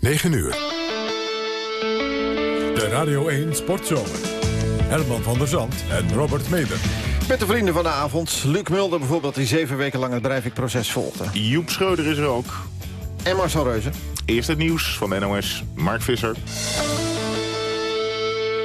9 uur. De Radio 1 Sportzomer. Herman van der Zand en Robert Meder. Met de vrienden van de avond. Luc Mulder bijvoorbeeld, die zeven weken lang het Breivik-proces volgde. Joep Schreuder is er ook. En Marcel Reuzen. Eerst het nieuws van de NOS, Mark Visser.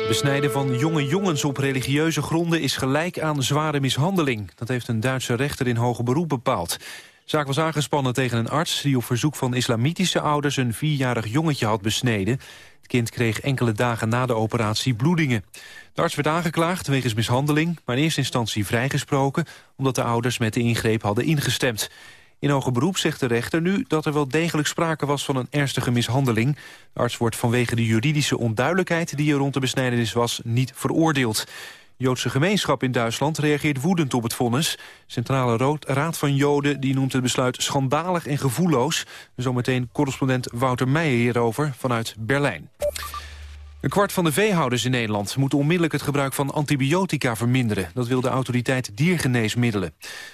Besnijden van jonge jongens op religieuze gronden is gelijk aan zware mishandeling. Dat heeft een Duitse rechter in hoger beroep bepaald. Zaak was aangespannen tegen een arts die op verzoek van islamitische ouders een vierjarig jongetje had besneden. Het kind kreeg enkele dagen na de operatie bloedingen. De arts werd aangeklaagd wegens mishandeling, maar in eerste instantie vrijgesproken omdat de ouders met de ingreep hadden ingestemd. In hoger beroep zegt de rechter nu dat er wel degelijk sprake was van een ernstige mishandeling. De arts wordt vanwege de juridische onduidelijkheid die er rond de besnijdenis was niet veroordeeld. Joodse gemeenschap in Duitsland reageert woedend op het vonnis. Centrale Raad van Joden die noemt het besluit schandalig en gevoelloos. Zometeen correspondent Wouter Meijer hierover vanuit Berlijn. Een kwart van de veehouders in Nederland moet onmiddellijk het gebruik van antibiotica verminderen. Dat wil de autoriteit diergeneesmiddelen.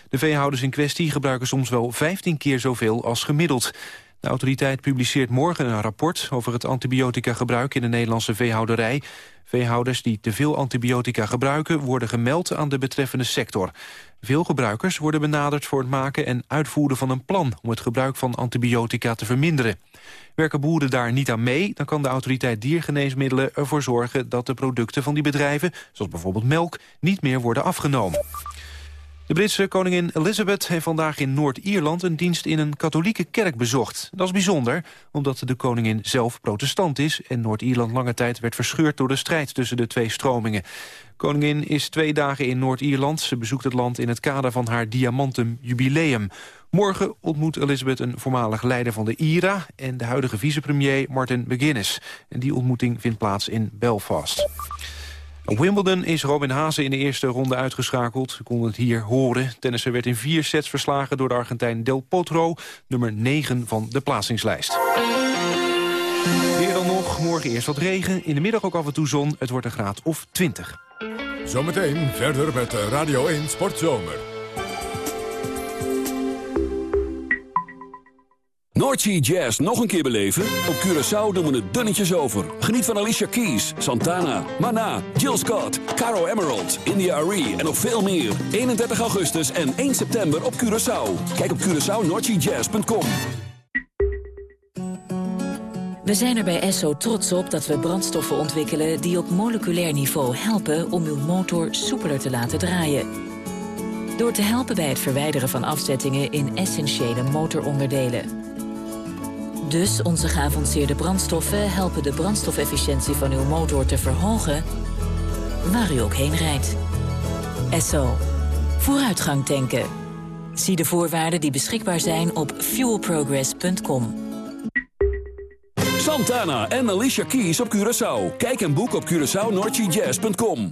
De veehouders in kwestie gebruiken soms wel 15 keer zoveel als gemiddeld. De autoriteit publiceert morgen een rapport over het antibiotica-gebruik in de Nederlandse veehouderij. Veehouders die te veel antibiotica gebruiken worden gemeld aan de betreffende sector. Veel gebruikers worden benaderd voor het maken en uitvoeren van een plan om het gebruik van antibiotica te verminderen. Werken boeren daar niet aan mee, dan kan de autoriteit diergeneesmiddelen ervoor zorgen dat de producten van die bedrijven, zoals bijvoorbeeld melk, niet meer worden afgenomen. De Britse koningin Elizabeth heeft vandaag in Noord-Ierland... een dienst in een katholieke kerk bezocht. Dat is bijzonder, omdat de koningin zelf protestant is... en Noord-Ierland lange tijd werd verscheurd door de strijd tussen de twee stromingen. Koningin is twee dagen in Noord-Ierland. Ze bezoekt het land in het kader van haar diamantum jubileum. Morgen ontmoet Elizabeth een voormalig leider van de IRA... en de huidige vicepremier Martin McGuinness. En die ontmoeting vindt plaats in Belfast. Wimbledon is Robin Haase in de eerste ronde uitgeschakeld. U kon het hier horen. Tennisser werd in vier sets verslagen door de Argentijn Del Potro... nummer 9 van de plaatsingslijst. Weer dan nog, morgen eerst wat regen. In de middag ook af en toe zon. Het wordt een graad of 20. Zometeen verder met Radio 1 Sportzomer. Noordsea Jazz nog een keer beleven? Op Curaçao doen we het dunnetjes over. Geniet van Alicia Keys, Santana, Mana, Jill Scott, Caro Emerald, India Arie en nog veel meer. 31 augustus en 1 september op Curaçao. Kijk op CuraçaoNoordseaJazz.com. We zijn er bij Esso trots op dat we brandstoffen ontwikkelen... die op moleculair niveau helpen om uw motor soepeler te laten draaien. Door te helpen bij het verwijderen van afzettingen in essentiële motoronderdelen. Dus onze geavanceerde brandstoffen helpen de brandstofefficiëntie van uw motor te verhogen... waar u ook heen rijdt. Esso. Vooruitgang tanken. Zie de voorwaarden die beschikbaar zijn op fuelprogress.com. Santana en Alicia Keys op Curaçao. Kijk en boek op CuraçaoNoordseaJazz.com.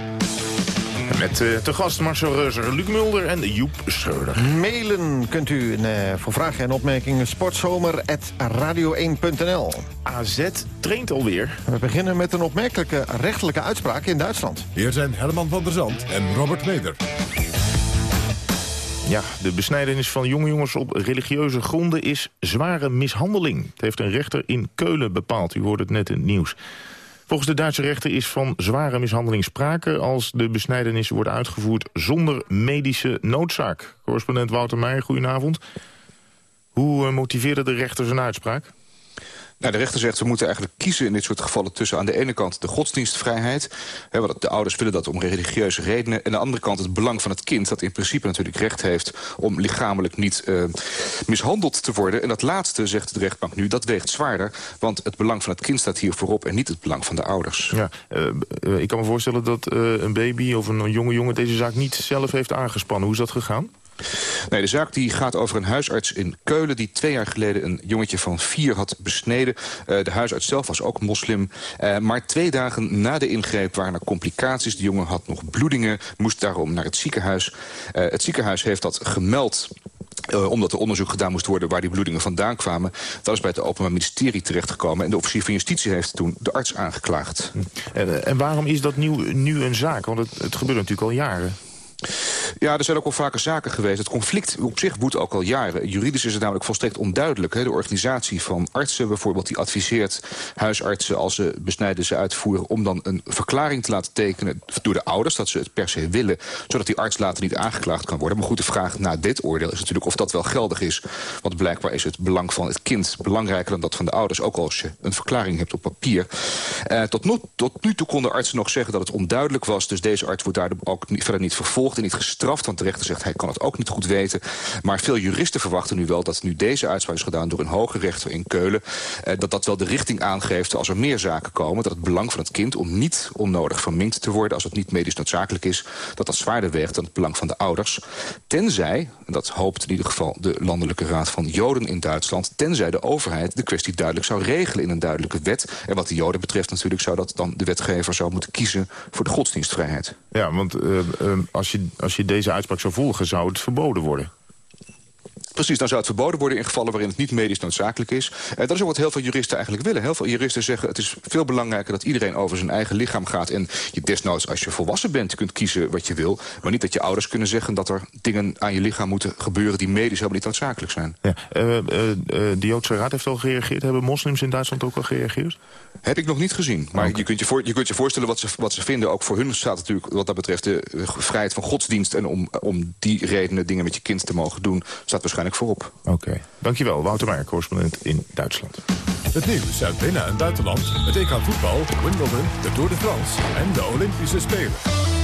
Met uh, te gast Marcel Reuzer, Luc Mulder en Joep Schreuder. Mailen kunt u uh, voor vragen en opmerkingen sportzomer.radio1.nl. AZ traint alweer. We beginnen met een opmerkelijke rechtelijke uitspraak in Duitsland. Hier zijn Herman van der Zand en Robert Meder. Ja, de besnijdenis van jonge jongens op religieuze gronden is zware mishandeling. Het heeft een rechter in Keulen bepaald. U hoorde het net in het nieuws. Volgens de Duitse rechter is van zware mishandeling sprake... als de besnijdenis wordt uitgevoerd zonder medische noodzaak. Correspondent Wouter Meijer, goedenavond. Hoe eh, motiveerde de rechter zijn uitspraak? Nou, de rechter zegt ze moeten eigenlijk kiezen in dit soort gevallen... tussen aan de ene kant de godsdienstvrijheid. Hè, de ouders willen dat om religieuze redenen. En aan de andere kant het belang van het kind... dat in principe natuurlijk recht heeft om lichamelijk niet uh, mishandeld te worden. En dat laatste, zegt de rechtbank nu, dat weegt zwaarder. Want het belang van het kind staat hier voorop... en niet het belang van de ouders. Ja, uh, uh, ik kan me voorstellen dat een baby of een jonge jongen... deze zaak niet zelf heeft aangespannen. Hoe is dat gegaan? Nee, de zaak die gaat over een huisarts in Keulen... die twee jaar geleden een jongetje van vier had besneden. Uh, de huisarts zelf was ook moslim. Uh, maar twee dagen na de ingreep waren er complicaties. De jongen had nog bloedingen, moest daarom naar het ziekenhuis. Uh, het ziekenhuis heeft dat gemeld omdat er onderzoek gedaan moest worden waar die bloedingen vandaan kwamen. Dat is bij het Openbaar Ministerie terechtgekomen. En de officier van Justitie heeft toen de arts aangeklaagd. En, en waarom is dat nu een zaak? Want het, het gebeurt natuurlijk al jaren. Ja, er zijn ook al vaker zaken geweest. Het conflict op zich woedt ook al jaren. Juridisch is het namelijk volstrekt onduidelijk. Hè. De organisatie van artsen bijvoorbeeld... die adviseert huisartsen als ze besnijden ze uitvoeren... om dan een verklaring te laten tekenen door de ouders... dat ze het per se willen, zodat die arts later niet aangeklaagd kan worden. Maar goed, de vraag na dit oordeel is natuurlijk of dat wel geldig is. Want blijkbaar is het belang van het kind belangrijker dan dat van de ouders... ook als je een verklaring hebt op papier. Eh, tot, nu, tot nu toe konden artsen nog zeggen dat het onduidelijk was... dus deze arts wordt daar ook niet, verder niet vervolgd en niet gestraft. Want de rechter zegt hij kan het ook niet goed weten. Maar veel juristen verwachten nu wel dat nu deze uitspraak is gedaan... door een hoge rechter in Keulen... Eh, dat dat wel de richting aangeeft als er meer zaken komen... dat het belang van het kind om niet onnodig verminkt te worden... als het niet medisch noodzakelijk is, dat dat zwaarder weegt dan het belang van de ouders. Tenzij, en dat hoopt in ieder geval de Landelijke Raad van Joden in Duitsland... tenzij de overheid de kwestie duidelijk zou regelen in een duidelijke wet. En wat de Joden betreft natuurlijk zou dat dan de wetgever zou moeten kiezen... voor de godsdienstvrijheid. Ja, want uh, uh, als je als je deze uitspraak zou volgen, zou het verboden worden. Precies, dan zou het verboden worden in gevallen waarin het niet medisch noodzakelijk is. En dat is ook wat heel veel juristen eigenlijk willen. Heel veel juristen zeggen het is veel belangrijker dat iedereen over zijn eigen lichaam gaat. En je desnoods als je volwassen bent kunt kiezen wat je wil. Maar niet dat je ouders kunnen zeggen dat er dingen aan je lichaam moeten gebeuren die medisch helemaal niet noodzakelijk zijn. Ja, uh, uh, de Joodse Raad heeft al gereageerd. Hebben moslims in Duitsland ook al gereageerd? Heb ik nog niet gezien. Maar je, kunt je, voor, je kunt je voorstellen wat ze, wat ze vinden. Ook voor hun staat natuurlijk wat dat betreft de vrijheid van godsdienst. En om, om die redenen dingen met je kind te mogen doen, staat waarschijnlijk voorop. Oké. Dankjewel, Wouter Meijer, correspondent in Duitsland. Het nieuws uit binnen- en buitenland. Het EK voetbal, Wimbledon, de Tour de France en de Olympische Spelen.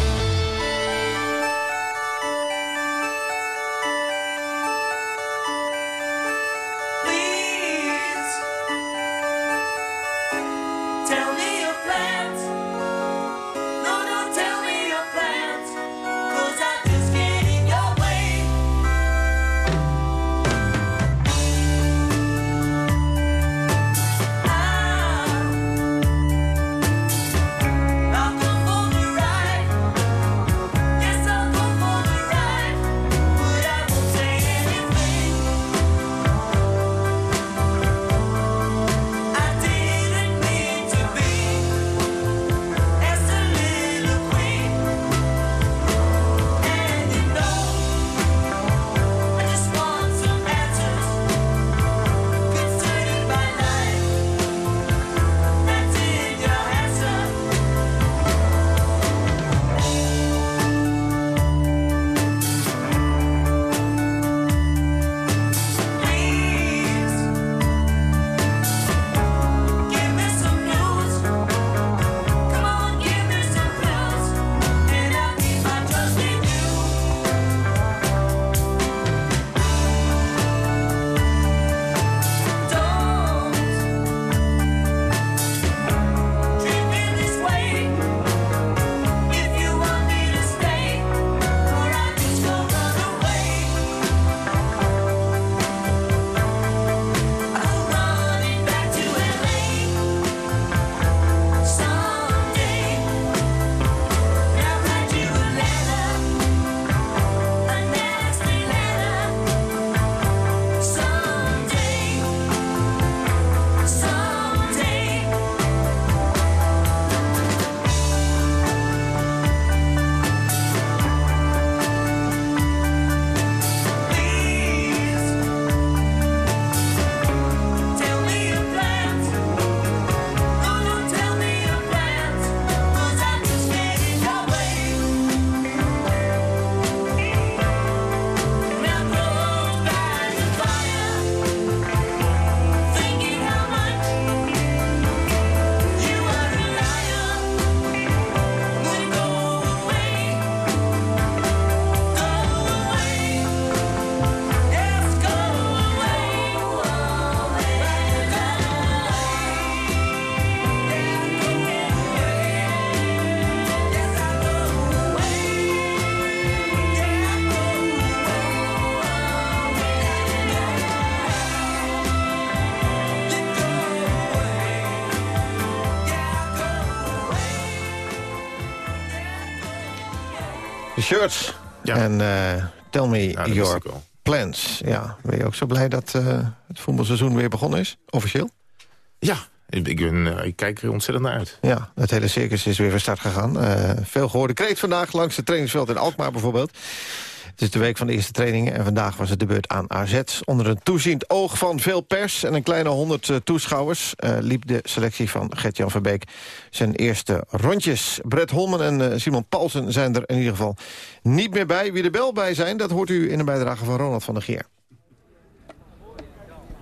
Shirts. En uh, tell me ja, your plans. Ja, ben je ook zo blij dat het voetbalseizoen weer begonnen is, officieel? Ja, ik, ben, ik kijk er ontzettend naar uit. Ja, het hele circus is weer van start gegaan. veel gehoorde kreet vandaag langs het trainingsveld in Alkmaar bijvoorbeeld. Het is de week van de eerste trainingen en vandaag was het de beurt aan AZ. Onder een toeziend oog van veel pers en een kleine honderd eh, toeschouwers... Uh, liep de selectie van Gert-Jan Verbeek zijn eerste rondjes. Brett Holman en uh, Simon Paulsen zijn er in ieder geval niet meer bij. Wie er wel bij zijn, dat hoort u in een bijdrage van Ronald van der Geer.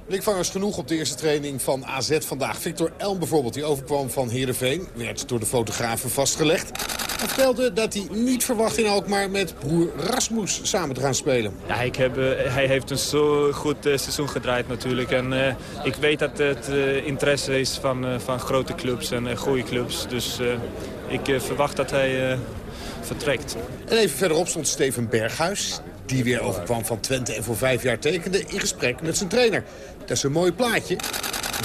Blikvangers genoeg op de eerste training van AZ vandaag. Victor Elm bijvoorbeeld, die overkwam van Heerenveen. Werd door de fotografen vastgelegd. Vertelde dat hij niet verwacht in Alkmaar met broer Rasmus samen te gaan spelen. Ja, ik heb, uh, hij heeft een zo goed uh, seizoen gedraaid natuurlijk. En uh, ik weet dat het interesse is van, van grote clubs en goede clubs. Dus ik verwacht dat hij vertrekt. En even verderop stond Steven Berghuis die weer overkwam van Twente en voor vijf jaar tekende... in gesprek met zijn trainer. Dat is een mooi plaatje.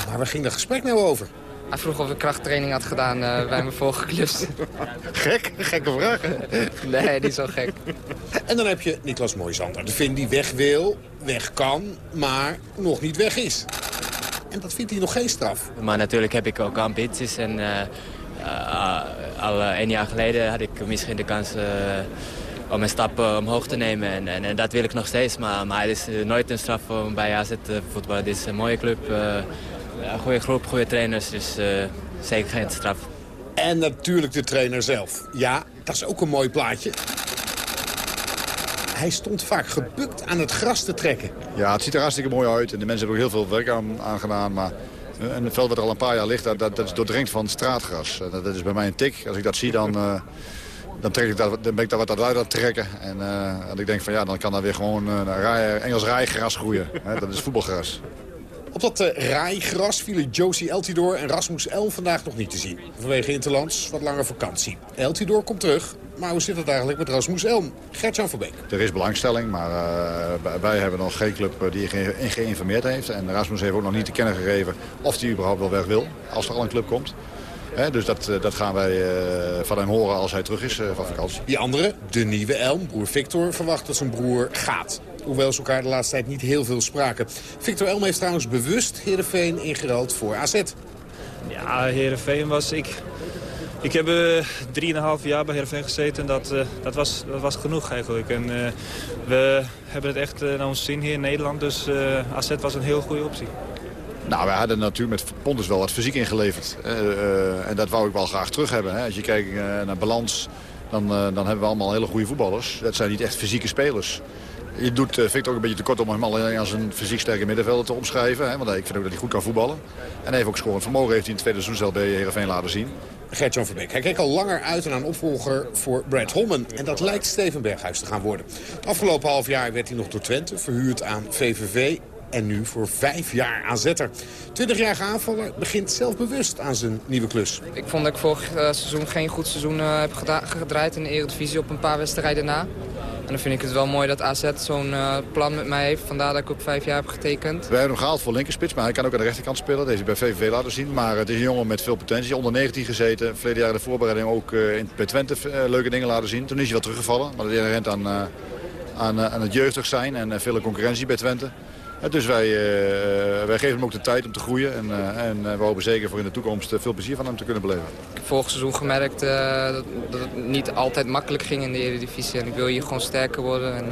Maar waar ging dat gesprek nou over? Hij vroeg of ik krachttraining had gedaan uh, bij mijn vorige clubs. Gek? Gekke vraag, Nee, niet zo gek. En dan heb je Niklas Mooijzander. De Vin die weg wil, weg kan, maar nog niet weg is. En dat vindt hij nog geen straf. Maar natuurlijk heb ik ook ambities. En uh, uh, al een jaar geleden had ik misschien de kans om een stap omhoog te nemen. En, en, en, dat wil ik nog steeds. Maar, maar het is nooit een straf om bij AZ te voetballen. Het is een mooie club, een goede groep, goede trainers. Dus zeker geen straf. En natuurlijk de trainer zelf. Ja, dat is ook een mooi plaatje. Hij stond vaak gebukt aan het gras te trekken. Ja, het ziet er hartstikke mooi uit. En de mensen hebben ook heel veel werk aan, aan gedaan. Maar en het veld wat er al een paar jaar ligt, dat, dat, is doordrenkt van straatgras. Dat, dat, is bij mij een tik. Als ik dat zie, dan, uh, dan, trek ik dat, dan ben ik daar wat uit aan het trekken. En, uh, en ik denk van ja, dan kan daar weer gewoon uh, rij, Engels rijgras groeien. dat is voetbalgras. Op dat uh, rijgras vielen Josie Eltidoor en Rasmus El vandaag nog niet te zien. Vanwege Interlands wat langer vakantie. Eltidoor komt terug, maar hoe zit het eigenlijk met Rasmus Elm? Gert-Jan Verbeek. Er is belangstelling, maar uh, wij hebben nog geen club die in geïnformeerd heeft. En Rasmus heeft ook nog niet te kennen gegeven of hij überhaupt wel weg wil. Als er al een club komt. He, dus dat, dat gaan wij uh, van hem horen als hij terug is uh, van vakantie. Die andere, de nieuwe Elm, broer Victor, verwacht dat zijn broer gaat. Hoewel ze elkaar de laatste tijd niet heel veel spraken. Victor Elm heeft trouwens bewust Heerenveen ingeruild voor AZ. Ja, Heerenveen was ik... Ik heb uh, 3,5 jaar bij Heerenveen gezeten en dat, uh, dat, was, dat was genoeg eigenlijk. En uh, we hebben het echt naar ons zin hier in Nederland, dus AZ was een heel goede optie. Nou, wij hadden natuurlijk met Pontus wel wat fysiek ingeleverd. en dat wou ik wel graag terug hebben. Hè. Als je kijkt naar balans, dan, dan hebben we allemaal hele goede voetballers. Dat zijn niet echt fysieke spelers. Je doet uh, Victor ook een beetje tekort om hem alleen als een fysiek sterke middenvelder te omschrijven. Hè? Want ik vind ook dat hij goed kan voetballen. En hij heeft ook scorend vermogen heeft hij in het tweede seizoen zelf bij Heerenveen laten zien. Gert-Jan Verbeek. Hij keek al langer uit naar een opvolger voor Brad Holman. En dat lijkt Steven Berghuis te gaan worden. Het afgelopen half jaar werd hij nog door Twente verhuurd aan VVV. En nu voor vijf jaar aanzetter. 20-jarige aanvaller begint zelfbewust aan zijn nieuwe klus. Ik vond dat ik vorig seizoen geen goed seizoen uh, heb gedraaid in de Eredivisie op een paar wedstrijden na. Dan vind ik het wel mooi dat AZ zo'n uh, plan met mij heeft. Vandaar dat ik ook vijf jaar heb getekend. Wij hebben hem gehaald voor linkerspits, maar hij kan ook aan de rechterkant spelen. Deze bij VVV laten zien. Maar het is een jongen met veel potentie. Onder 19 gezeten. Verleden jaar de voorbereiding ook in, bij Twente leuke dingen laten zien. Toen is hij wel teruggevallen. Maar dat rent aan, aan, aan het jeugdig zijn en vele concurrentie bij Twente. Dus wij, uh, wij geven hem ook de tijd om te groeien. En, uh, en we hopen zeker voor in de toekomst veel plezier van hem te kunnen beleven. Ik heb vorig seizoen gemerkt uh, dat, dat, het niet altijd makkelijk ging in de Eredivisie. En ik wil hier gewoon sterker worden. En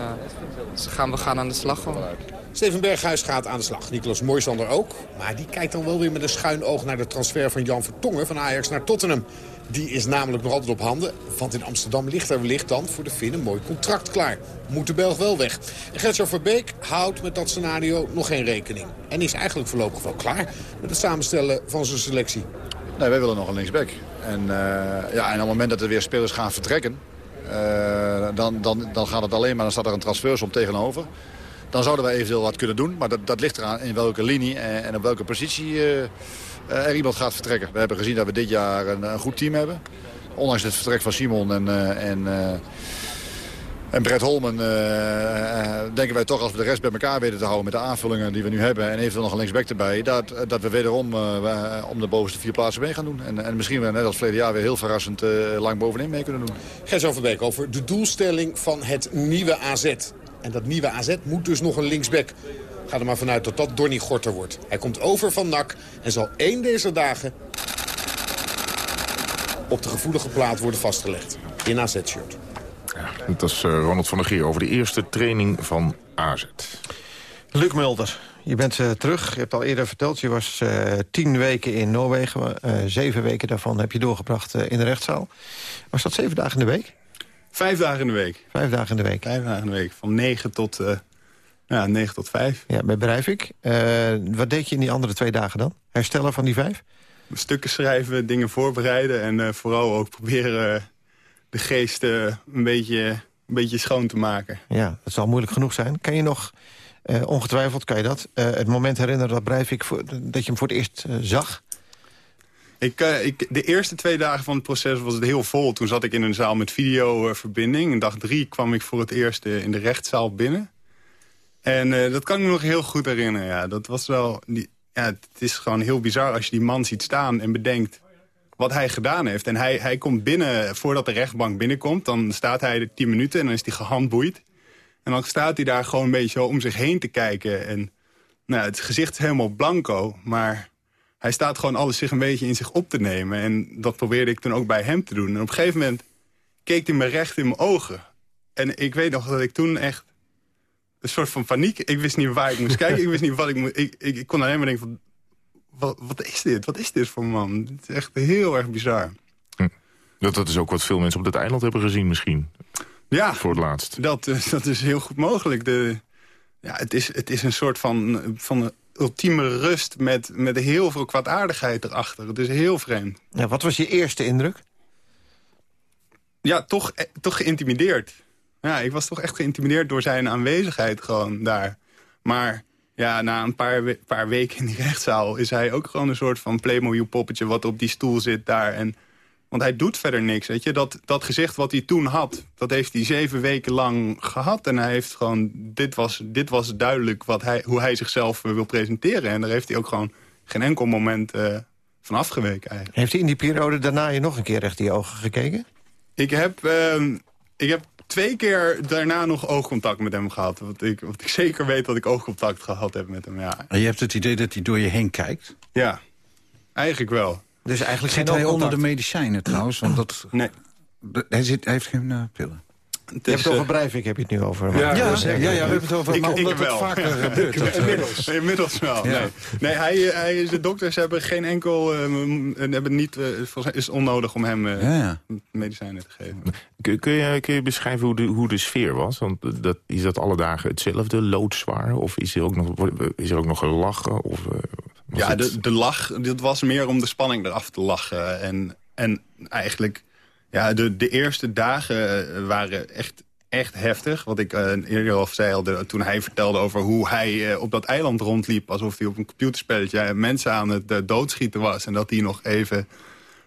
dus gaan we gaan aan de slag gewoon. Steven Berghuis gaat aan de slag. Niklas Mooisander ook. Maar die kijkt dan wel weer met een schuin oog naar de transfer van Jan Vertongen van Ajax naar Tottenham. Die is namelijk nog altijd op handen. Want in Amsterdam ligt er wellicht dan voor de Finn een mooi contract klaar. Moet de Belg wel weg. En Verbeek houdt met dat scenario nog geen rekening. En is eigenlijk voorlopig wel klaar met het samenstellen van zijn selectie. Nee, wij willen nog een linksback. En, uh, ja, en op het moment dat er weer spelers gaan vertrekken... Uh, dan, dan, dan gaat het alleen maar, dan staat er een transfersom tegenover. Dan zouden wij eventueel wat kunnen doen. Maar dat, dat ligt eraan in welke linie en, en op welke positie... Uh, er iemand gaat vertrekken. We hebben gezien dat we dit jaar een, een goed team hebben. Ondanks het vertrek van Simon en, uh, en, uh, en Brett Holmen... Denken wij toch als we de rest bij elkaar weten te houden... met de aanvullingen die we nu hebben en eventueel nog een linksback erbij... dat, dat we wederom om de bovenste vier plaatsen mee gaan doen. En, en misschien weer net als verleden jaar weer heel verrassend lang bovenin mee kunnen doen. Gers Overbeek over de doelstelling van het nieuwe AZ. En dat nieuwe AZ moet dus nog een linksback. Ga er maar vanuit dat dat Donny Gorter wordt. Hij komt over van NAC en zal één deze dagen op de gevoelige plaat worden vastgelegd. In AZ-shirt. Ja, dat is uh, Ronald van der Geer over de eerste training van AZ. Luc Mulder, je bent uh, terug. Je hebt al eerder verteld, je was uh, tien weken in Noorwegen. zeven weken daarvan heb je doorgebracht in de rechtszaal. Was dat zeven dagen in de week? Vijf dagen in de week. Vijf dagen in de week. Vijf dagen in de week. Van negen tot, ja, negen tot vijf. Ja, bij Breivik. wat deed je in die andere twee dagen dan? Herstellen van die vijf? Stukken schrijven, dingen voorbereiden en vooral ook proberen de geest een, beetje, een beetje schoon te maken. Ja, dat zal moeilijk genoeg zijn. Kan je nog, uh, ongetwijfeld kan je dat, uh, het moment herinneren dat Breivik voor, dat je hem voor het eerst uh, zag? Ik, ik, de eerste twee dagen van het proces was het heel vol. Toen zat ik in een zaal met videoverbinding. En dag drie kwam ik voor het eerst in de rechtszaal binnen. En dat kan ik me nog heel goed herinneren. Ja, dat was wel, ja, het is gewoon heel bizar als je die man ziet staan en bedenkt wat hij gedaan heeft. En hij, hij komt binnen, voordat de rechtbank binnenkomt... dan staat hij er tien minuten en dan is hij gehandboeid. En dan staat hij daar gewoon een beetje om zich heen te kijken. En nou, het gezicht is helemaal blanco, maar hij staat gewoon alles zich een beetje in zich op te nemen. En dat probeerde ik toen ook bij hem te doen. En op een gegeven moment keek hij me recht in mijn ogen. En ik weet nog dat ik toen echt een soort van paniek... Ik wist niet waar ik moest kijken, ik wist niet wat ik moest... Ik, ik, ik kon alleen maar denken van, wat, wat, is dit? Wat is dit voor man? Het is echt heel erg bizar. Hm. Dat, dat is ook wat veel mensen op dit eiland hebben gezien misschien. Ja, voor het laatst. Dat, eh, dat is heel goed mogelijk. De, ja, het, is, het is een soort van, van ultieme rust met, met heel veel kwaadaardigheid erachter. Het is heel vreemd. Ja, wat was je eerste indruk? Ja, toch, eh, toch geïntimideerd. Ja, ik was toch echt geïntimideerd door zijn aanwezigheid gewoon daar. Maar ja, na een paar, paar weken in die rechtszaal is hij ook gewoon een soort van Playmobil-poppetje... wat op die stoel zit daar. En, want hij doet verder niks, weet je. Dat, dat gezicht wat hij toen had, dat heeft hij zeven weken lang gehad. En hij heeft gewoon, dit was, dit was duidelijk wat hij, hoe hij zichzelf wil presenteren. En daar heeft hij ook gewoon geen enkel moment uh, van afgeweken eigenlijk. Heeft hij in die periode daarna je nog een keer recht in je ogen gekeken? Ik heb, uh, ik heb twee keer daarna nog oogcontact met hem gehad. Want ik, want ik zeker weet dat ik oogcontact gehad heb met hem, ja. En je hebt het idee dat hij door je heen kijkt? Ja, eigenlijk wel. Dus eigenlijk zit hij onder de medicijnen trouwens? Want dat, nee. Hij, zit, hij heeft geen uh, pillen? Je hebt het over Breivik, heb je het nu over. Ja, ja, ja, ja, we hebben het over, ik, maar omdat ik wel. het vaker gebeurt. Dat, inmiddels. Inmiddels wel, nee. Nee, hij, hij, de dokters hebben geen enkel... Uh, hebben niet, uh, is onnodig om hem uh, ja, medicijnen te geven. Kun, kun, je, kun je beschrijven hoe de, hoe de sfeer was? Want dat, is dat alle dagen hetzelfde, loodzwaar? Of is er ook nog, is er ook nog gelachen? Of, ja, de, de lach, dit was meer om de spanning eraf te lachen. En, en eigenlijk ja, de, de eerste dagen eh, waren echt, echt heftig. Wat ik uh, eerder al zei, al de, toen hij vertelde over hoe hij uh, op dat eiland rondliep... alsof hij op een computerspelletje mensen aan het doodschieten was. En dat hij nog even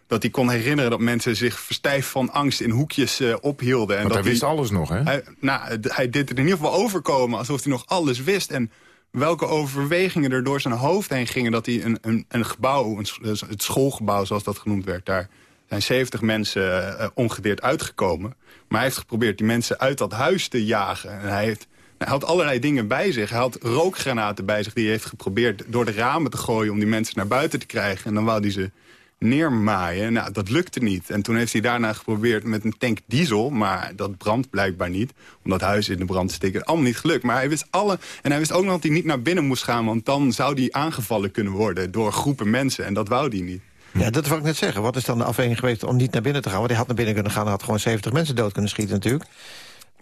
dat hij kon herinneren dat mensen zich verstijf van angst in hoekjes ophielden. En dat hij wist alles nog, hè? Hij, nou, hij deed er in ieder geval overkomen alsof hij nog alles wist. En welke overwegingen er door zijn hoofd heen gingen... dat hij een, een, een gebouw, een, het schoolgebouw zoals dat genoemd werd... daar zijn 70 mensen uh, ongedeerd uitgekomen. Maar hij heeft geprobeerd die mensen uit dat huis te jagen. En hij, heeft, hij had allerlei dingen bij zich. Hij had rookgranaten bij zich die hij heeft geprobeerd door de ramen te gooien... om die mensen naar buiten te krijgen. En dan wou hij ze neermaaien. Nou, dat lukte niet. En toen heeft hij daarna geprobeerd met een tank diesel... maar dat brandt blijkbaar niet, omdat huis in de brand steken. Allemaal niet gelukt. Maar hij wist alle... En hij wist ook nog dat hij niet naar binnen moest gaan... want dan zou hij aangevallen kunnen worden door groepen mensen. En dat wou hij niet. Ja, dat wil ik net zeggen. Wat is dan de afweging geweest om niet naar binnen te gaan? Want hij had naar binnen kunnen gaan en had gewoon 70 mensen dood kunnen schieten natuurlijk.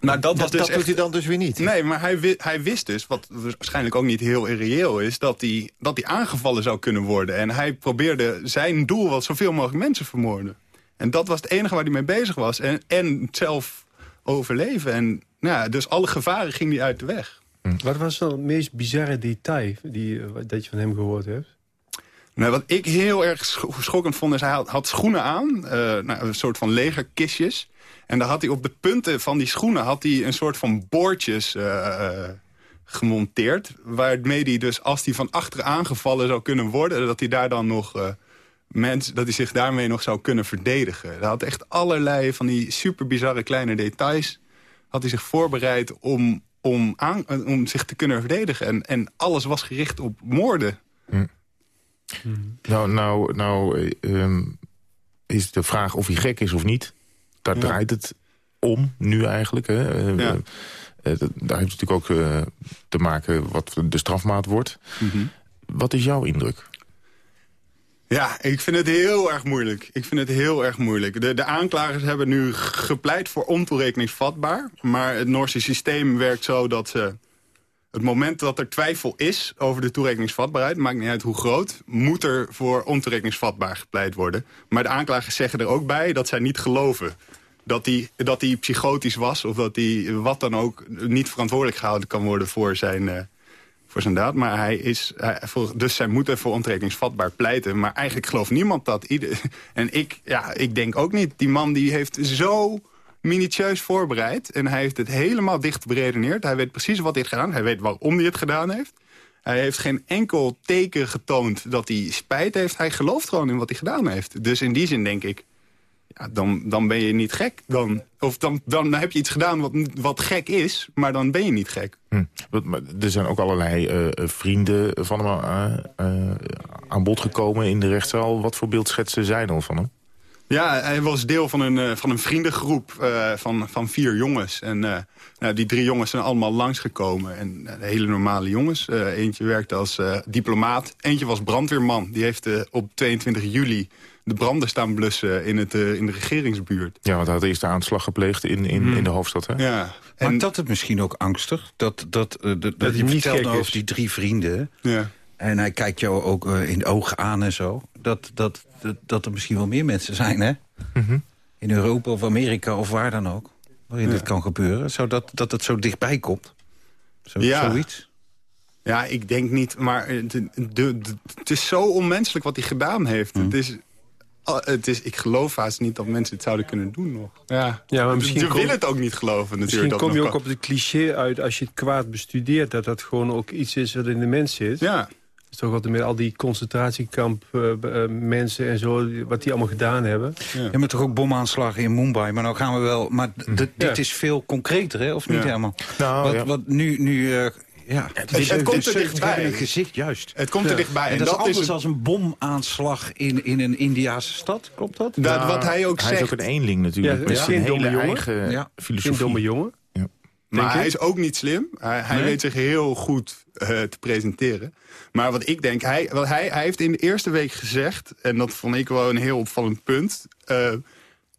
Nou, dat, was dat, dus dat doet hij dan dus weer niet. Nee, maar hij, hij wist dus, wat waarschijnlijk ook niet heel irreëel is... Dat hij, dat hij aangevallen zou kunnen worden. En hij probeerde, zijn doel was zoveel mogelijk mensen vermoorden. En dat was het enige waar hij mee bezig was. En, en zelf overleven. En nou, dus alle gevaren ging hij uit de weg. Hm. Wat was dan het meest bizarre detail die, dat je van hem gehoord hebt? Nou, wat ik heel erg schokkend vond, is hij had, had schoenen aan. Uh, nou, een soort van legerkistjes. En daar had hij op de punten van die schoenen had hij een soort van boordjes uh, gemonteerd. Waarmee hij dus, als hij van achter aangevallen zou kunnen worden... dat hij daar dan nog... Mens, dat hij zich daarmee nog zou kunnen verdedigen. Hij had echt allerlei van die super bizarre kleine details... had hij zich voorbereid om om, aan, om zich te kunnen verdedigen. En, en alles was gericht op moorden. Hm. Nou, nou, nou ehm, is de vraag of hij gek is of niet. Daar draait het om, nu eigenlijk. Hè. Uh, daar heeft het natuurlijk ook te maken wat de strafmaat wordt. Mhm. Wat is jouw indruk? Ja, ik vind het heel erg moeilijk. Ik vind het heel erg moeilijk. De, de aanklagers hebben nu gepleit voor ontoerekeningsvatbaar. Maar het Noorse systeem werkt zo dat ze... Het moment dat er twijfel is over de toerekeningsvatbaarheid... maakt niet uit hoe groot, moet er voor ontoerekeningsvatbaar gepleit worden. Maar de aanklagers zeggen er ook bij dat zij niet geloven... dat hij dat psychotisch was of dat hij wat dan ook... niet verantwoordelijk gehouden kan worden voor zijn... Uh, voor zijn daad. Maar hij is, voor, dus zij moeten voor ontrekeningsvatbaar pleiten. Maar eigenlijk gelooft niemand dat. Ieder, en ik, ja, ik denk ook niet. Die man die heeft zo minutieus voorbereid. En hij heeft het helemaal dicht beredeneerd. Hij weet precies wat hij heeft gedaan. Hij weet waarom hij het gedaan heeft. Hij heeft geen enkel teken getoond dat hij spijt heeft. Hij gelooft gewoon in wat hij gedaan heeft. Dus in die zin denk ik ja, dan, dan ben je niet gek. Dan, of dan, dan heb je iets gedaan wat, wat gek is, maar dan ben je niet gek. Hm. Er zijn ook allerlei uh, vrienden van hem uh, aan bod gekomen in de rechtszaal. Wat voor beeldschetsen zijn er van hem? Ja, hij was deel van een, van een vriendengroep van, van vier jongens. En nou, die drie jongens zijn allemaal langsgekomen. En hele normale jongens. eentje werkte als diplomaat. Eentje was brandweerman. Die heeft op 22 juli de branden staan blussen in, het, uh, in de regeringsbuurt. Ja, want hij had eerst de aanslag gepleegd in, in, hmm. in de hoofdstad, hè? Ja. En... Maakt dat het misschien ook angstig? Dat, dat, uh, dat, dat je vertelde over die drie vrienden... Ja. en hij kijkt jou ook uh, in de ogen aan en zo... Dat, dat, dat, dat, er misschien wel meer mensen zijn, hè? Mm -hmm. In Europa of Amerika of waar dan ook... waarin ja. dit kan gebeuren. Zodat dat het zo dichtbij komt. Zo, ja. Zoiets. Ja, ik denk niet, maar de, het is zo onmenselijk wat hij gedaan heeft. Mm. Het is het is, ik geloof haast niet dat mensen het zouden kunnen doen nog. Ja, ja maar misschien je wil het ook niet geloven natuurlijk. Misschien kom je ook op het cliché uit als je het kwaad bestudeert... dat dat gewoon ook iets is wat in de mens zit. Ja. Is toch wat met al die concentratiekamp uh, uh, mensen en zo... wat die allemaal gedaan hebben. Ja, ja maar toch ook bomaanslagen in Mumbai. Maar nou gaan we wel... Maar dit ja. is veel concreter, hè? Of niet helemaal? Nou, wat, wat nu... nu uh, ja, het, het, het komt er dichtbij. Een gezicht, juist. Het komt er dichtbij. En, en dat, dat, is anders is als een bomaanslag in, in een Indiase stad, klopt dat? dat nou, wat hij ook hij zegt. is ook een eenling natuurlijk. Ja, ja. Een hele eigen ja. filosofie. Een domme jongen. Maar hij is ook niet slim. Hij, hij nee. weet zich heel goed uh, te presenteren. Maar wat ik denk, hij, wat hij, hij heeft in de eerste week gezegd... en dat vond ik wel een heel opvallend punt... Uh,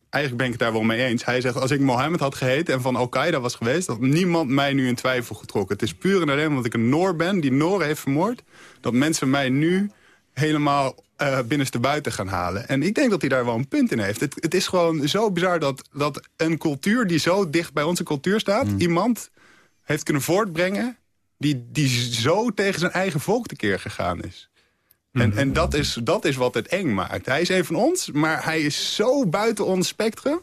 eigenlijk ben ik het daar wel mee eens. Hij zegt, als ik Mohammed had geheten en van Al-Qaeda was geweest... had niemand mij nu in twijfel getrokken. Het is puur en alleen omdat ik een Noor ben, die Noor heeft vermoord... dat mensen mij nu helemaal uh, binnenste buiten gaan halen. En ik denk dat hij daar wel een punt in heeft. Het, het is gewoon zo bizar dat, dat een cultuur die zo dicht bij onze cultuur staat... Mm. iemand heeft kunnen voortbrengen die, die zo tegen zijn eigen volk tekeer gegaan is. En, mhm. en dat, is, dat is wat het eng maakt. Hij is een van ons, maar hij is zo buiten ons spectrum.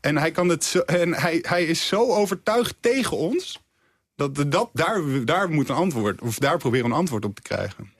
En hij, kan het zo, en hij, hij is zo overtuigd tegen ons... dat, dat daar, daar moet een antwoord, of daar proberen een antwoord op te krijgen.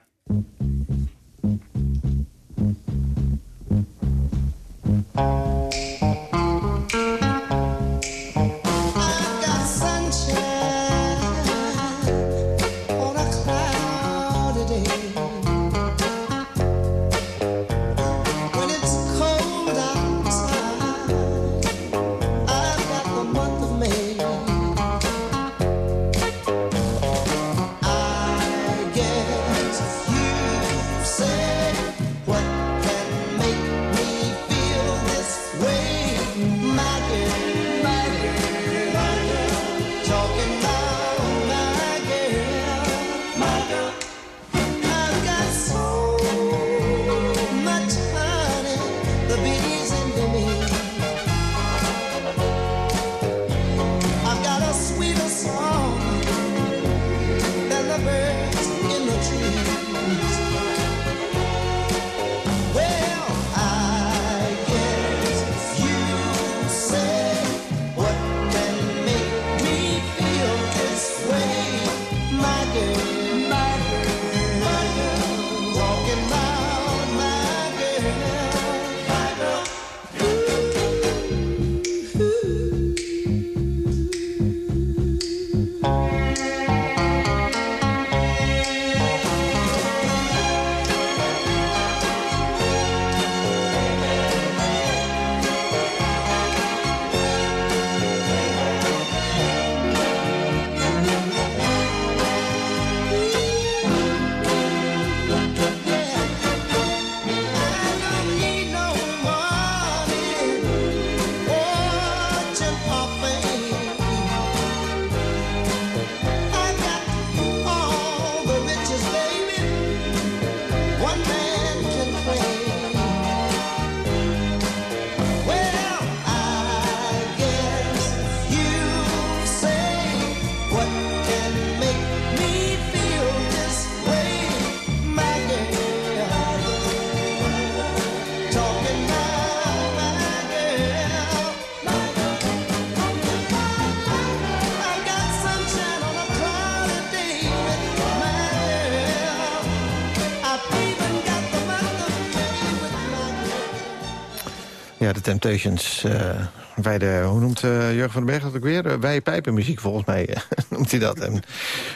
Temptations. Uh, bij de, hoe noemt uh, Jurgen van den Berg dat ook weer? Uh, bij pijpenmuziek volgens mij noemt hij dat. En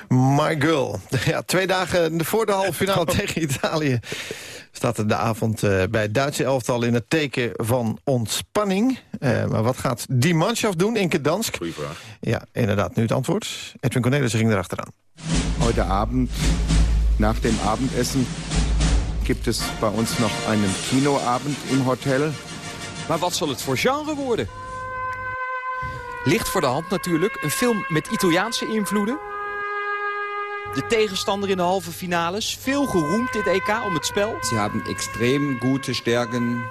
My Girl. Ja, twee dagen voor de halve finale tegen Italië... staat de avond bij het Duitse elftal in het teken van ontspanning. maar wat gaat die manschaft doen in Kedansk? Goeie vraag. Ja, inderdaad. Nu het antwoord. Edwin Cornelissen ging erachteraan. Heute Abend, nach dem Abendessen, gibt es bei uns noch einen Kinoabend im Hotel. Maar wat zal het voor genre worden? Ligt voor de hand natuurlijk. Een film met Italiaanse invloeden. De tegenstander in de halve finales. Veel geroemd dit EK om het spel. Ze hebben extreem gute Stärken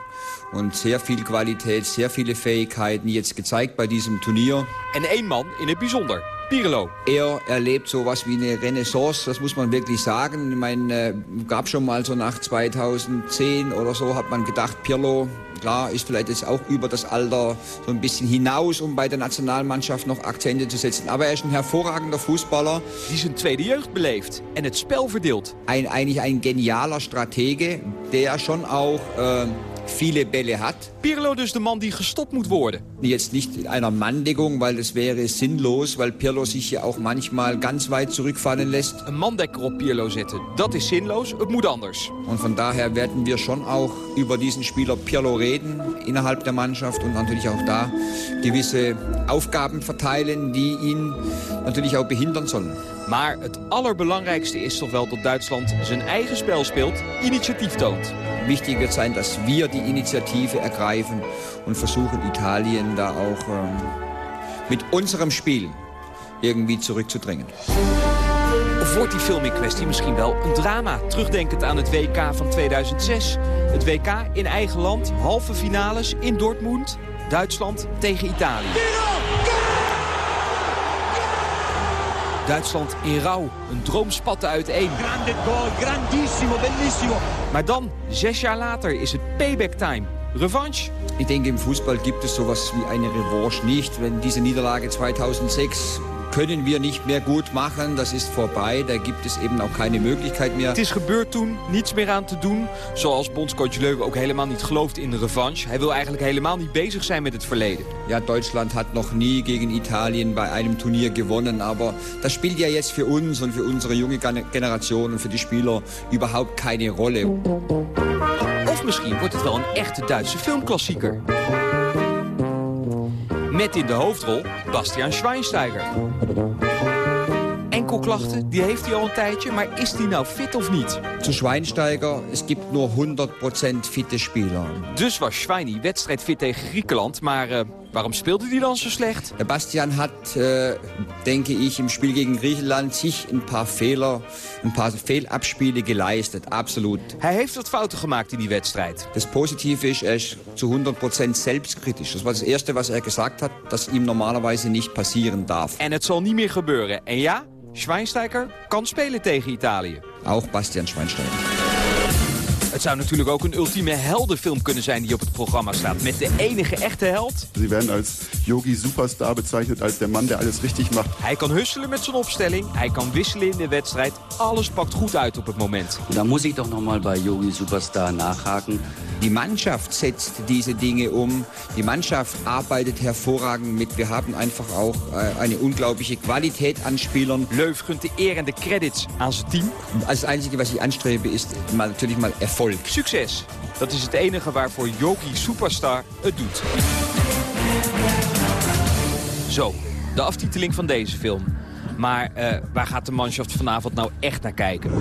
und sehr viel Qualität, sehr viele Fähigkeiten jetzt gezeigt bei diesem Turnier. En één man in het bijzonder. Pirlo. Er erlebt sowas wie eine Renaissance, das muss man wirklich sagen. Ich meine, äh, gab schon mal so nach 2010 oder so, hat man gedacht, Pirlo Klar, ist vielleicht jetzt auch über das Alter so ein bisschen hinaus, um bei der Nationalmannschaft noch Akzente zu setzen. Aber er ist ein hervorragender Fußballer. Die zijn tweede jeugd beleeft en het spel verdeelt. Ein, eigentlich ein genialer Stratege, der schon auch... Äh, viele Bälle hat. Pirlo dus de man die gestopt moet worden. Jetzt nicht in einer Manndeckung, weil das wäre sinnlos, weil Pirlo sich ja auch manchmal ganz weit zurückfallen lässt. Een mandekker op Pirlo zetten, dat is zinloos, het moet anders. Und von daher werden wir schon auch über diesen Spieler Pirlo reden innerhalb der Mannschaft und natürlich auch da gewisse Aufgaben verteilen, die ihn natürlich auch behindern sollen. Maar het allerbelangrijkste is toch wel dat Duitsland zijn eigen spel speelt, initiatief toont. Wichtig wird sein, dass wir die Initiative ergreifen und versuchen, Italien da auch ähm, mit unserem Spiel irgendwie zurückzudrängen. Of wordt die film in kwestie misschien wel een drama? Terugdenkend aan het WK van 2006. Het WK in eigen land, halve finales in Dortmund. Duitsland tegen Italië. Duitsland in rouw. Een droom spatte uiteen. Grande goal, grandissimo, bellissimo. Maar dan, zes jaar later, is het payback time. Revanche? Ich denke, im Fußball gibt es sowas wie eine Revanche nicht. Wenn diese Niederlage 2006 können wir nicht mehr gut machen. Das ist vorbei. Da gibt es eben auch keine Möglichkeit mehr. Het is gebeurd toen, niets meer aan te doen. Zoals bondscoach Leuven ook helemaal niet gelooft in de revanche. Hij wil eigenlijk helemaal niet bezig zijn met het verleden. Ja, Deutschland hat noch nie gegen Italien bei einem Turnier gewonnen. Aber das spielt ja jetzt für uns und für unsere junge Generation und für die Spieler überhaupt keine Rolle. Of misschien wordt het wel een echte Duitse filmklassieker. Met in de hoofdrol Bastiaan Schweinsteiger. Enkelklachten, die heeft hij al een tijdje, maar is hij nou fit of niet? Zu Schweinsteiger, es gibt nur 100% fitte Spieler. Dus was Schweini wedstrijdfit tegen Griekenland, maar uh, waarom speelde hij dan zo slecht? Bastian hat, uh, denke ich, im Spiel gegen Griechenland sich ein paar Fehler, ein paar Fehlabspiele geleistet, absolut. Hij heeft wat fouten gemaakt in die wedstrijd. Das Positive ist, er ist zu 100% selbstkritisch. Das war das Erste, was er gesagt hat, dass ihm normalerweise nicht passieren darf. En het zal niet meer gebeuren. En ja, Schweinsteiger kan spelen tegen Italië. Ook Bastian Schweinsteiger. Het zou natuurlijk ook een ultieme heldenfilm kunnen zijn die op het programma staat. Met de enige echte held. Ze werden als Yogi Superstar bezeichnet, als de man die alles richtig macht. Hij kan husselen met zijn opstelling, hij kan wisselen in de wedstrijd. Alles pakt goed uit op het moment. Dan moet ik toch nog maar bij Yogi Superstar nachhaken. Die Mannschaft setzt diese Dinge um. Die Mannschaft arbeitet hervorragend mit. Wir haben einfach auch äh, eine unglaubliche Qualität an Spielern. Leuf gunt de eer en de credits aan zijn team. Als het Einzige, was ich anstrebe, ist mal, natürlich mal Erfolg. Succes. Dat is het enige waarvoor Yogi Superstar het doet. Zo, de aftiteling van deze film. Maar uh, waar gaat de manschaft vanavond nou echt naar kijken?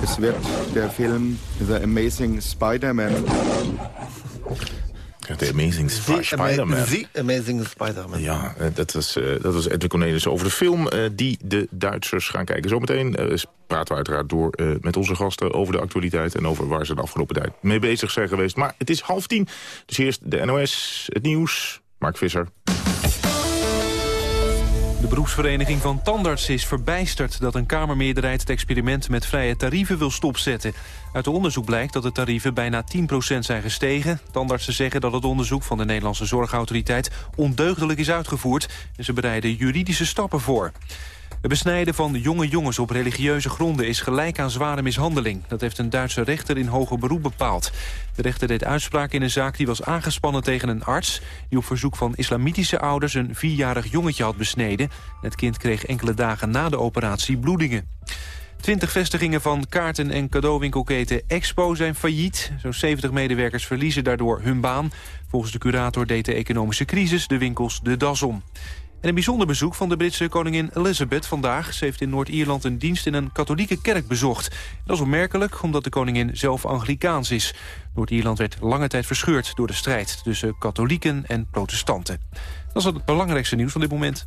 Het werd de film The Amazing Spider-Man. The Amazing Spider-Man. The Amazing Spider-Man. Ja, eh, dat was, uh, dat was Edwin Cornelis over de film uh, die de Duitsers gaan kijken. Zometeen uh, praten we uiteraard door met onze gasten over de actualiteit... en over waar ze de afgelopen tijd mee bezig zijn geweest. Maar het is half tien, dus eerst de NOS, het nieuws. Mark Visser. De beroepsvereniging van tandartsen is verbijsterd dat een Kamermeerderheid het experiment met vrije tarieven wil stopzetten. Uit de onderzoek blijkt dat de tarieven bijna 10% zijn gestegen. Tandartsen zeggen dat het onderzoek van de Nederlandse Zorgautoriteit ondeugdelijk is uitgevoerd en ze bereiden juridische stappen voor. Het besnijden van jonge jongens op religieuze gronden is gelijk aan zware mishandeling. Dat heeft een Duitse rechter in hoger beroep bepaald. De rechter deed uitspraak in een zaak die was aangespannen tegen een arts... die op verzoek van islamitische ouders een vierjarig jongetje had besneden. Het kind kreeg enkele dagen na de operatie bloedingen. Twintig vestigingen van kaarten- en cadeauwinkelketen Expo zijn failliet. Zo'n 70 medewerkers verliezen daardoor hun baan. Volgens de curator deed de economische crisis de winkels de das om. En een bijzonder bezoek van de Britse koningin Elizabeth vandaag. Ze heeft in Noord-Ierland een dienst in een katholieke kerk bezocht. Dat is opmerkelijk, omdat de koningin zelf Anglikaans is. Noord-Ierland werd lange tijd verscheurd door de strijd... tussen katholieken en protestanten. Dat is het belangrijkste nieuws van dit moment.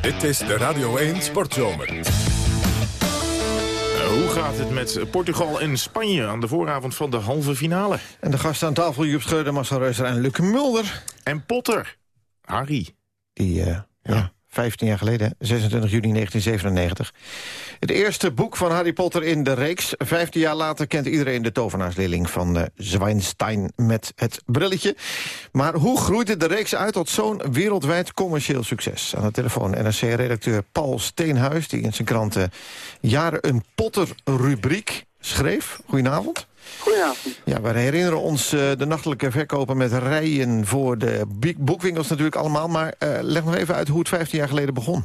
Dit is de Radio 1 Sportzomer. Hoe gaat het met Portugal en Spanje aan de vooravond van de halve finale? En de gasten aan tafel, Joep Schreuder, Marcel Reuser en Luc Mulder. En Potter, Harry. Die, uh, ja. 15 jaar geleden, 26 juni 1997. Het eerste boek van Harry Potter in de reeks. 15 jaar later kent iedereen de tovenaarsleerling van uh, Zwijnstein met het brilletje. Maar hoe groeide de reeks uit tot zo'n wereldwijd commercieel succes? Aan de telefoon NRC-redacteur Paul Steenhuis... die in zijn kranten jaren een Potter-rubriek schreef. Goedenavond. Goedenavond. Ja, wij herinneren ons uh, de nachtelijke verkopen met rijen voor de boekwinkels natuurlijk allemaal. Maar uh, leg nog even uit hoe het 15 jaar geleden begon.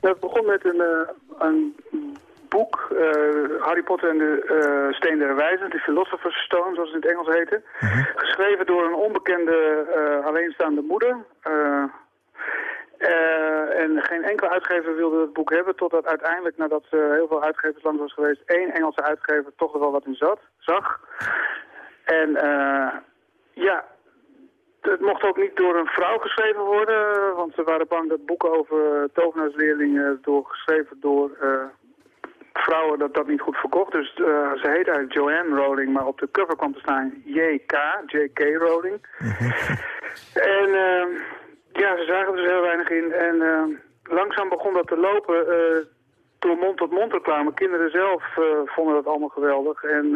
Nou, het begon met een, uh, een boek, Harry Potter en de Steen der Wijzen, de Philosopher's Stone, zoals het in het Engels heette. -huh. Geschreven door een onbekende alleenstaande moeder. Uh, en geen enkele uitgever wilde het boek hebben, totdat uiteindelijk, nadat uh, heel veel uitgevers langs was geweest, één Engelse uitgever toch er wel wat in zat, zag. En uh, ja, het mocht ook niet door een vrouw geschreven worden, want ze waren bang dat boeken over tovenaarsleerlingen door, geschreven door vrouwen, dat dat niet goed verkocht. Dus ze heet eigenlijk Joanne Rowling, maar op de cover kwam te staan J.K., J.K. Rowling. en... Ja, ze zagen er dus heel weinig in. En uh, langzaam begon dat te lopen door mond-tot-mond reclame. Kinderen zelf uh, vonden dat allemaal geweldig. En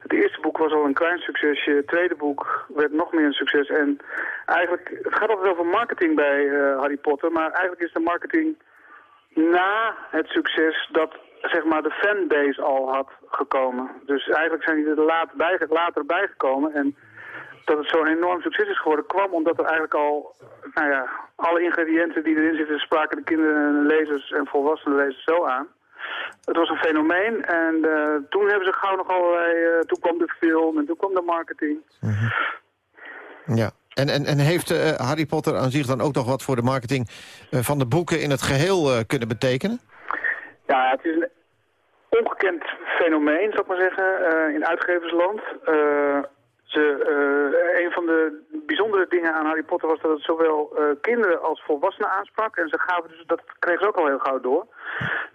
het eerste boek was al een klein succesje. Het tweede boek werd nog meer een succes. En eigenlijk, het gaat altijd over marketing bij Harry Potter. Maar eigenlijk is de marketing na het succes dat zeg maar de fanbase al had gekomen. Dus eigenlijk zijn die er later, bij, later bijgekomen. En dat het zo'n enorm succes is geworden, kwam omdat er eigenlijk al, nou ja, alle ingrediënten die erin zitten, spraken de kinderen en lezers en volwassenen lezers zo aan. Het was een fenomeen en uh, toen hebben ze gauw nog allerlei, uh, toen kwam de film en toen kwam de marketing. Mm -hmm. Ja, en, en, en heeft uh, Harry Potter aan zich dan ook nog wat voor de marketing van de boeken in het geheel kunnen betekenen? Ja, het is een ongekend fenomeen, zou ik maar zeggen, in uitgeversland. Ze, uh, een van de bijzondere dingen aan Harry Potter was dat het zowel uh, kinderen als volwassenen aansprak. En ze gaven dus, dat kregen ze ook al heel gauw door.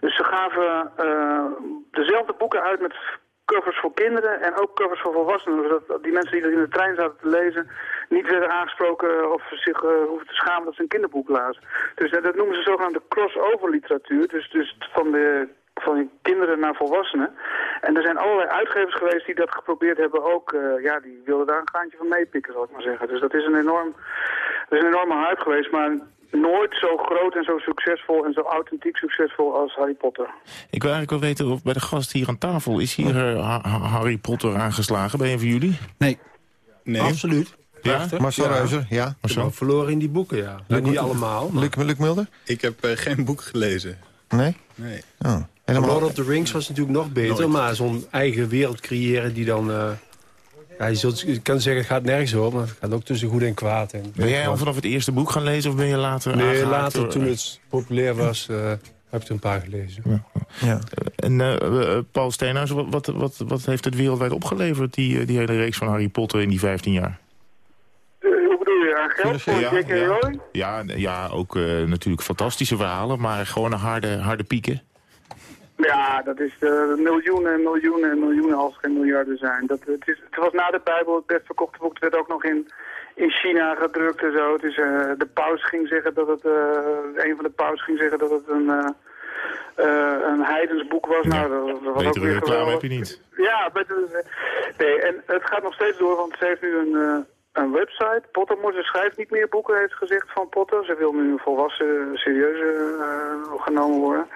Dus ze gaven uh, dezelfde boeken uit met covers voor kinderen en ook covers voor volwassenen. Zodat die mensen die er in de trein zaten te lezen niet werden aangesproken of zich hoeven te schamen dat ze een kinderboek lazen. Dus dat noemen ze zogenaamde crossover literatuur. Dus, dus van de van kinderen naar volwassenen. En er zijn allerlei uitgevers geweest die dat geprobeerd hebben ook. Uh, ja, die wilden daar een graantje van meepikken, zal ik maar zeggen. Dus dat is een, enorm, dat is een enorme hype geweest, maar nooit zo groot en zo succesvol en zo authentiek succesvol als Harry Potter. Ik wil eigenlijk wel weten of bij de gast hier aan tafel... is hier uh, Harry Potter aangeslagen bij een van jullie? Nee. Nee. Absoluut. Ja? Marcel ja. Reuzer, ja. Marcel. verloren in die boeken, ja. Luc, niet allemaal. Maar... Luc, Luc Mulder? Ik heb uh, geen boek gelezen. Nee? Nee. Oh. Helemaal... Lord of the Rings was natuurlijk nog beter, Nooit. maar zo'n eigen wereld creëren die dan... Uh, ja, je, zult, je kan zeggen, het gaat nergens over, maar het gaat ook tussen goed en kwaad. En, ben jij al vanaf het eerste boek gaan lezen of ben je later Nee, later, door... toen het populair was, uh, heb ik er een paar gelezen. Ja. Ja. En uh, Paul Steenhuis, wat, wat, wat, wat heeft het wereldwijd opgeleverd, die, die hele reeks van Harry Potter in die 15 jaar? hoe bedoel je, aan geld voor ja, ja. Ja, ja, ook natuurlijk fantastische verhalen, maar gewoon een harde, harde pieken. Ja, dat is uh, miljoenen en miljoenen en miljoenen als er geen miljarden zijn. Dat, het, is, het was na de Bijbel het best verkochte boek. Het werd ook nog in, in China gedrukt en zo. Het is, uh, de paus ging zeggen dat het, uh, een van de paus ging zeggen dat het een, een heidens boek was. Ja, nou, dat, dat was betere ook weer reclame heb je niet. Ja, nee, en het gaat nog steeds door, want ze heeft nu een, een website. Pottermore, ze schrijft niet meer boeken, heeft gezegd van Potter. Ze wil nu een volwassen, serieuze uh, genomen worden.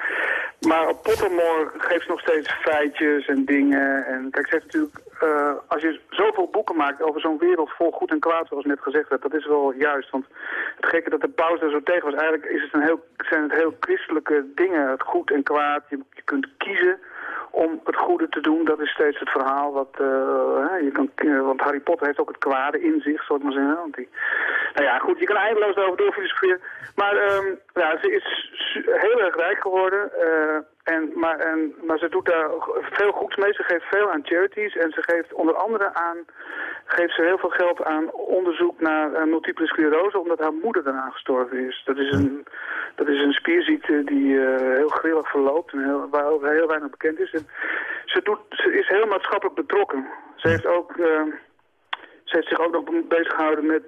Maar op Pottermore geeft ze nog steeds feitjes en dingen. En kijk, ze heeft natuurlijk, uh, als je zoveel boeken maakt over zo'n wereld vol goed en kwaad, zoals net gezegd werd, dat is wel juist. Want het gekke dat de paus daar zo tegen was, eigenlijk is het een heel, zijn het heel christelijke dingen, het goed en kwaad. Je kunt kiezen om het goede te doen. Dat is steeds het verhaal. Wat, uh, je kan, uh, want Harry Potter heeft ook het kwade in zich, zou ik maar zeggen. Want die, nou ja, goed, je kan eindeloos over doorfilosoferen. Maar um, ja, ze is heel erg rijk geworden. Uh, en, maar, en, maar ze doet daar veel goeds mee. Ze geeft veel aan charities. En ze geeft onder andere aan, geeft ze heel veel geld aan onderzoek naar uh, multiple sclerose. Omdat haar moeder daaraan gestorven is. Dat is een, dat is een spierziekte die uh, heel grillig verloopt. En waarover heel weinig bekend is. En ze, doet, ze is heel maatschappelijk betrokken. Ze heeft, ook, uh, ze heeft zich ook nog bezig gehouden met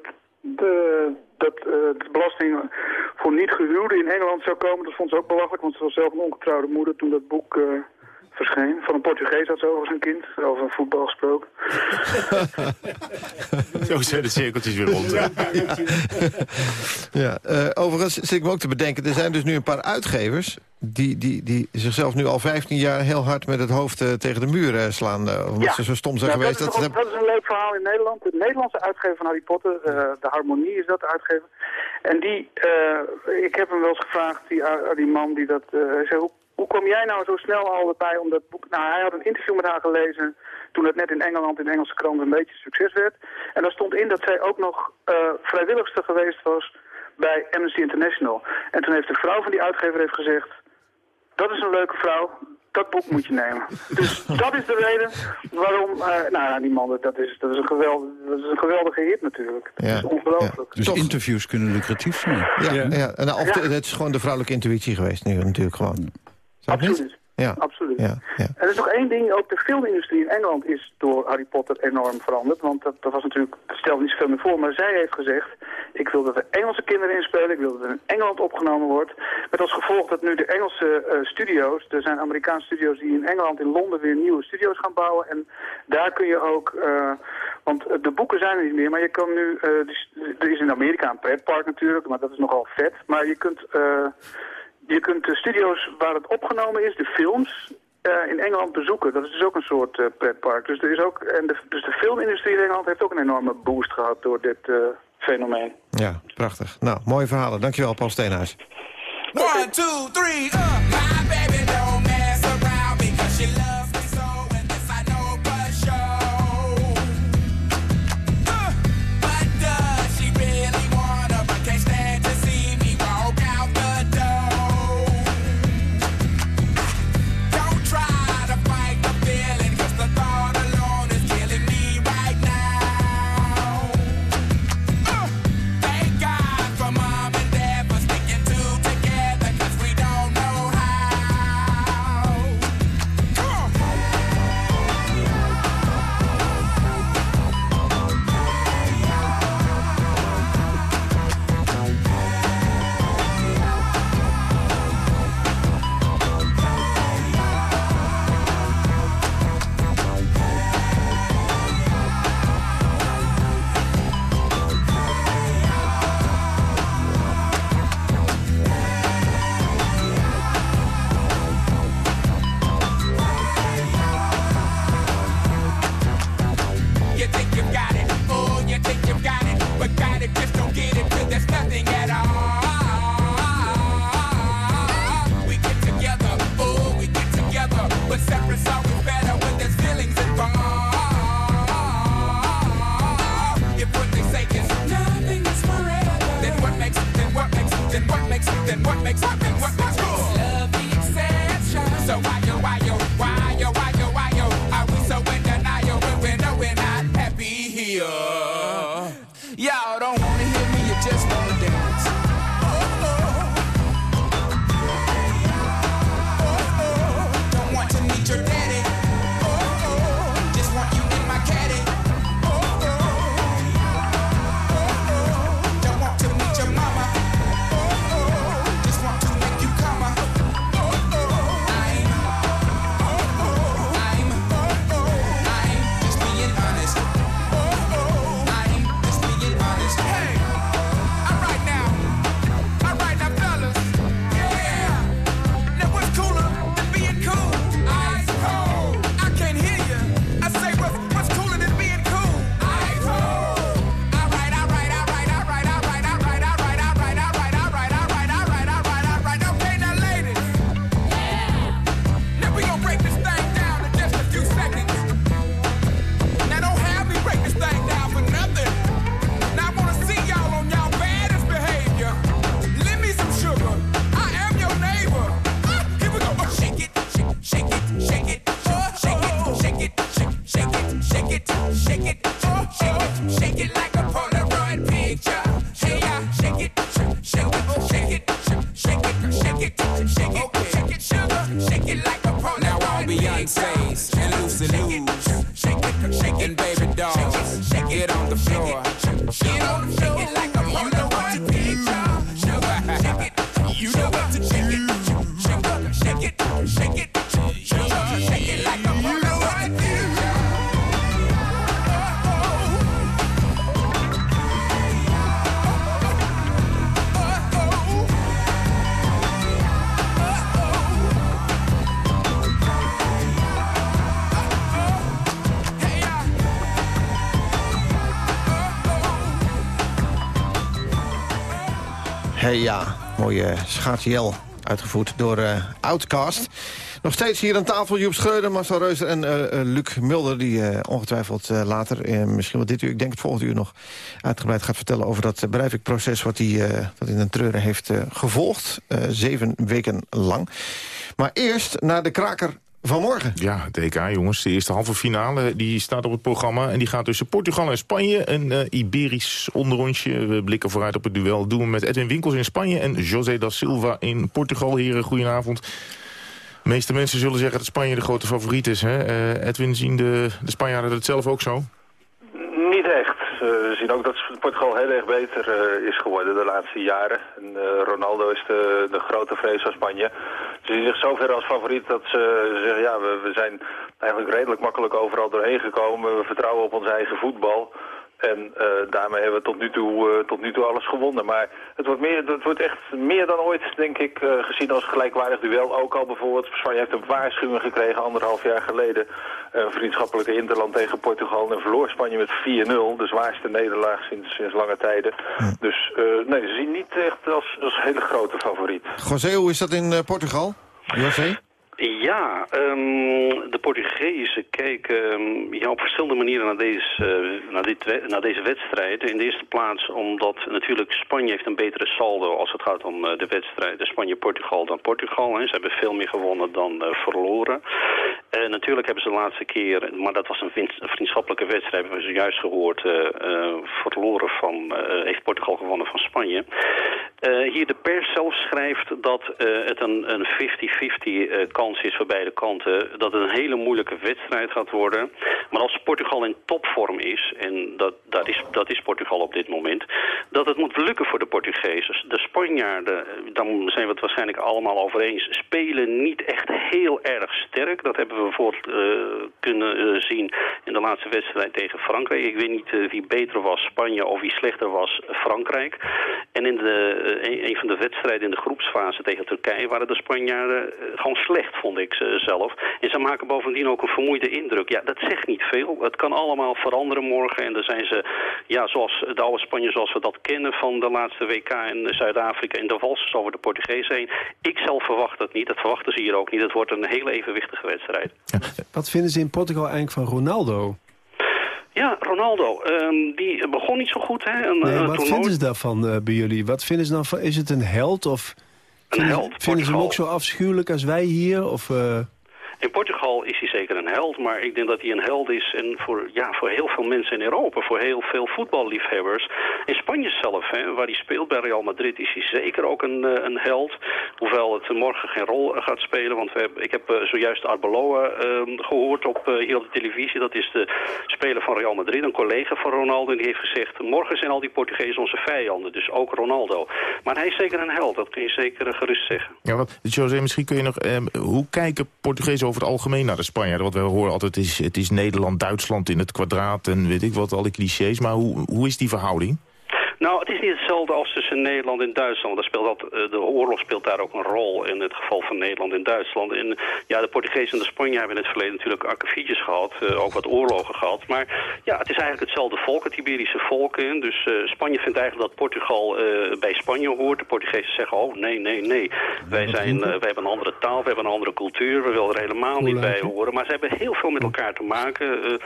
de, dat uh, de belasting voor niet-gehuwden in Engeland zou komen. Dat vond ze ook belachelijk, want ze was zelf een ongetrouwde moeder toen dat boek uh, verscheen. Van een Portugees had ze over zijn kind, over voetbal gesproken. Zo zijn de cirkeltjes weer rond. ja, ja uh, overigens zit ik me ook te bedenken, er zijn dus nu een paar uitgevers... Die, die, die zichzelf nu al 15 jaar heel hard met het hoofd uh, tegen de muur uh, slaan. Uh, omdat ja. ze zo stom zijn ja, geweest. Dat is, dat, dat is een leuk verhaal in Nederland. De Nederlandse uitgever van Harry Potter, de Harmonie is dat de uitgever. En die, ik heb hem wel eens gevraagd, die, die man die dat... zei, hoe, hoe kom jij nou zo snel al bij om dat boek... Nou, hij had een interview met haar gelezen toen het net in Engeland in de Engelse krant een beetje succes werd. En daar stond in dat zij ook nog vrijwilligster geweest was bij Amnesty International. En toen heeft de vrouw van die uitgever heeft gezegd... dat is een leuke vrouw, dat boek moet je nemen. Dus dat is de reden waarom... Uh, nou, die man, dat is, dat, is een geweldige, dat is een geweldige hit natuurlijk. Dat ja. is ongelooflijk. Ja. Dus Toch. interviews kunnen lucratief zijn. Ja, ja. ja. En, of de, het is gewoon de vrouwelijke intuïtie geweest nu natuurlijk gewoon. Absoluut. Ja. Absoluut. Ja, ja. En er is nog één ding, ook de filmindustrie in Engeland is door Harry Potter enorm veranderd. Want dat, dat was natuurlijk, dat stelde niet zoveel meer voor, maar zij heeft gezegd... ik wil dat er Engelse kinderen inspelen, ik wil dat er in Engeland opgenomen wordt. Met als gevolg dat nu de Engelse uh, studio's, er zijn Amerikaanse studio's die in Engeland, in Londen weer nieuwe studio's gaan bouwen. En daar kun je ook, uh, want de boeken zijn er niet meer, maar je kan nu, uh, er is in Amerika een pretpark natuurlijk, maar dat is nogal vet. Maar je kunt... Je kunt de studio's waar het opgenomen is, de films, uh, in Engeland bezoeken. Dat is dus ook een soort uh, pretpark. Dus, er is ook, en de, dus de filmindustrie in Engeland heeft ook een enorme boost gehad door dit uh, fenomeen. Ja, prachtig. Nou, mooie verhalen. Dankjewel, Paul Steenhuis. One, two, three, up. My baby don't Hey ja, mooie schaatsjel. Uitgevoerd door eh, Outcast. Nog steeds hier aan tafel Joep Schreuder, Marcel Reuser en eh, eh, Luc Mulder... die ongetwijfeld later, misschien wel dit uur... ik denk het volgende uur nog uitgebreid gaat vertellen... over dat Breivik-proces wat hij in een treuren heeft gevolgd. zeven weken lang. Maar eerst naar de kraker van morgen. Ja, de EK, jongens. De eerste halve finale die staat op het programma. En die gaat tussen Portugal en Spanje. Een eh, Iberisch onderrondje. We blikken vooruit op het duel. Doen we met Edwin Winkels in Spanje en José da Silva in Portugal. Heren, goedenavond. De meeste mensen zullen zeggen dat Spanje de grote favoriet is. Hè? Eh, Edwin, zien de, de Spanjaarden het zelf ook zo? Niet echt. Eh, we zien ook dat Portugal heel erg beter eh, is geworden de laatste jaren. En, eh, Ronaldo is de, de grote vrees van Spanje. Ze zien zich zover als favoriet dat ze zeggen, ja, we, we zijn eigenlijk redelijk makkelijk overal doorheen gekomen. We vertrouwen op ons eigen voetbal. En eh, daarmee hebben we tot nu, toe, eh, tot nu toe alles gewonnen. Maar het wordt, meer, het wordt echt meer dan ooit, denk ik, eh, gezien als gelijkwaardig duel. Ook al bijvoorbeeld, Spanje heeft een waarschuwing gekregen anderhalf jaar geleden. Een vriendschappelijke interland tegen Portugal. En verloor Spanje met 4-0. De zwaarste nederlaag sinds, sinds lange tijden. Dus nee, ze zien niet echt als, als hele grote favoriet. José, hoe is dat in Portugal? José? Ja, ehm, de Portugezen kijken ehm, ja, op verschillende manieren naar deze, eh, naar, dit, naar deze wedstrijd. In de eerste plaats omdat natuurlijk Spanje heeft een betere saldo als het gaat om eh, de wedstrijd. Spanje-Portugal dan Portugal. Hè. Ze hebben veel meer gewonnen dan eh, verloren. Natuurlijk hebben ze de laatste keer, maar dat was een vriendschappelijke wedstrijd, hebben we zojuist gehoord, eh, eh, verloren van, heeft Portugal gewonnen van Spanje. Hier de pers zelf schrijft dat het een een 50-50 eh, is voor beide kanten. Dat het een hele moeilijke wedstrijd gaat worden. Maar als Portugal in topvorm is, en dat, dat, is, dat is Portugal op dit moment... dat het moet lukken voor de Portugezen. De Spanjaarden, eh, dan zijn we het waarschijnlijk allemaal over eens... spelen niet echt heel erg sterk. Dat hebben we bijvoorbeeld eh, kunnen eh, zien in de laatste wedstrijd tegen Frankrijk. Ik weet niet wie beter was, Spanje, of wie slechter was, Frankrijk. En in de, een, van de wedstrijden in de groepsfase tegen Turkije... waren de Spanjaarden gewoon slecht, vond ik ze zelf. En ze maken bovendien ook een vermoeide indruk. Ja, dat zegt niet veel. Het kan allemaal veranderen morgen. En dan zijn ze, ja, zoals de oude Spanje zoals we dat kennen... van de laatste WK in Zuid-Afrika en de valsers over de Portugezen heen. Ik zelf verwacht dat niet. Dat verwachten ze hier ook niet. Het wordt een hele evenwichtige wedstrijd. Wat vinden ze in Portugal eigenlijk van Ronaldo? Ja, Ronaldo, ehm, die begon niet zo goed. Hè? Een, Nee, wat toernooi- vinden ze daarvan eh, bij jullie? Wat vinden ze dan van, is het een held? Of vinden, held, vinden ze hem ook zo afschuwelijk als wij hier? Of, eh, In Portugal is hij zeker een held, maar ik denk dat hij een held is en voor, ja, voor heel veel mensen in Europa, voor heel veel voetballiefhebbers. In Spanje zelf, hè, waar hij speelt bij Real Madrid, is hij zeker ook een, eh, een held. Hoewel het morgen geen rol eh, gaat spelen, want we hebben, ik heb eh, zojuist Arbeloa eh, gehoord op, op de televisie. Dat is de speler van Real Madrid, een collega van Ronaldo, en die heeft gezegd, morgen zijn al die Portugezen onze vijanden, dus ook Ronaldo. Maar hij is zeker een held, dat kun je zeker gerust zeggen. Ja, wat, José, misschien kun je nog... Eh, hoe kijken Portugezen over het algemeen naar de Spanjaarden? Want we horen altijd, is, het is Nederland, Duitsland in het kwadraat... en weet ik wat, al die clichés. Maar hoe, hoe is die verhouding? Nou, het is niet hetzelfde als tussen Nederland en Duitsland. Daar speelt dat, eh, de oorlog speelt daar ook een rol in het geval van Nederland en Duitsland. En ja, de Portugezen en de Spanjaarden hebben in het verleden natuurlijk akkefietjes gehad, eh, ook wat oorlogen gehad. Maar ja, het is eigenlijk hetzelfde volk, het Iberische volk. Dus eh, Spanje vindt eigenlijk dat Portugal bij Spanje hoort. De Portugezen zeggen, oh nee, nee, nee. Wij, zijn, wij hebben een andere taal, we hebben een andere cultuur, we willen er helemaal niet bij horen. Maar ze hebben heel veel met elkaar te maken,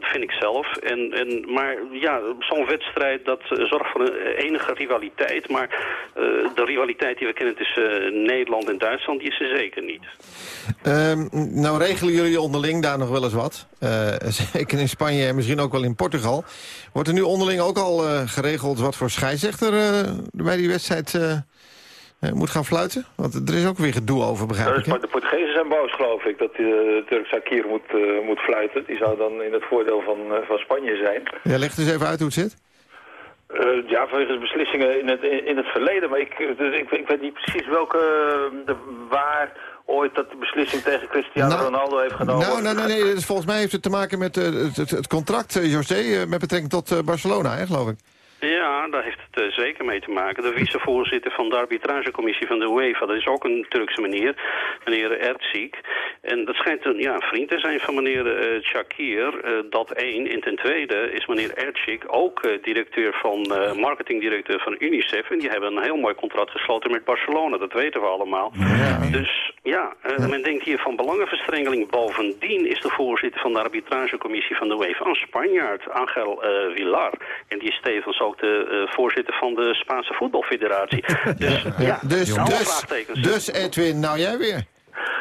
vind ik zelf. En, en, maar ja, zo'n wedstrijd dat eh, zorgt voor een eh, enige rivaliteit. Maar eh, de rivaliteit die we kennen tussen Nederland en Duitsland, die is er zeker niet. Ehm, nou regelen jullie onderling daar nog wel eens wat. Eh, zeker in Spanje en misschien ook wel in Portugal. Wordt er nu onderling ook al eh, geregeld wat voor scheidsrechter eh, bij die wedstrijd moet gaan fluiten? Want er is ook weer gedoe over, begrijp ik. hè? De Portugezen zijn boos, geloof ik, dat de Turk Sakir moet, eh, moet fluiten. Die zou dan in het voordeel van, eh, van Spanje zijn. Ja, leg eens even uit hoe het zit. Eh, ja, vanwege de beslissingen in het, in het verleden. Maar ik, dus ik, ik weet niet precies welke, de, waar ooit dat de beslissing tegen Cristiano Ronaldo heeft genomen. Nou, nee, nee, nee. dus volgens mij heeft het te maken met eh, het, het, contract, eh, José, eh, met betrekking tot eh, Barcelona, hè, geloof ik. Ja, daar heeft het eh, zeker mee te maken. De vicevoorzitter van de arbitragecommissie van de UEFA, dat is ook een Turkse meneer, meneer Ertzik. En dat schijnt een, ja, vriend te zijn van meneer eh Shakir, eh, dat één. En ten tweede is meneer Ertzik ook directeur van, marketingdirecteur van UNICEF. En die hebben een heel mooi contract gesloten met Barcelona, dat weten we allemaal. Dus ja, men denkt hier van belangenverstrengeling. Bovendien is de voorzitter van de arbitragecommissie van de UEFA een Spanjaard, Angel Villar. En die is tevens ook de eh, voorzitter van de Spaanse voetbalfederatie. Dus ja, Dus, dus, vraagtekens. dus Edwin, nou jij weer.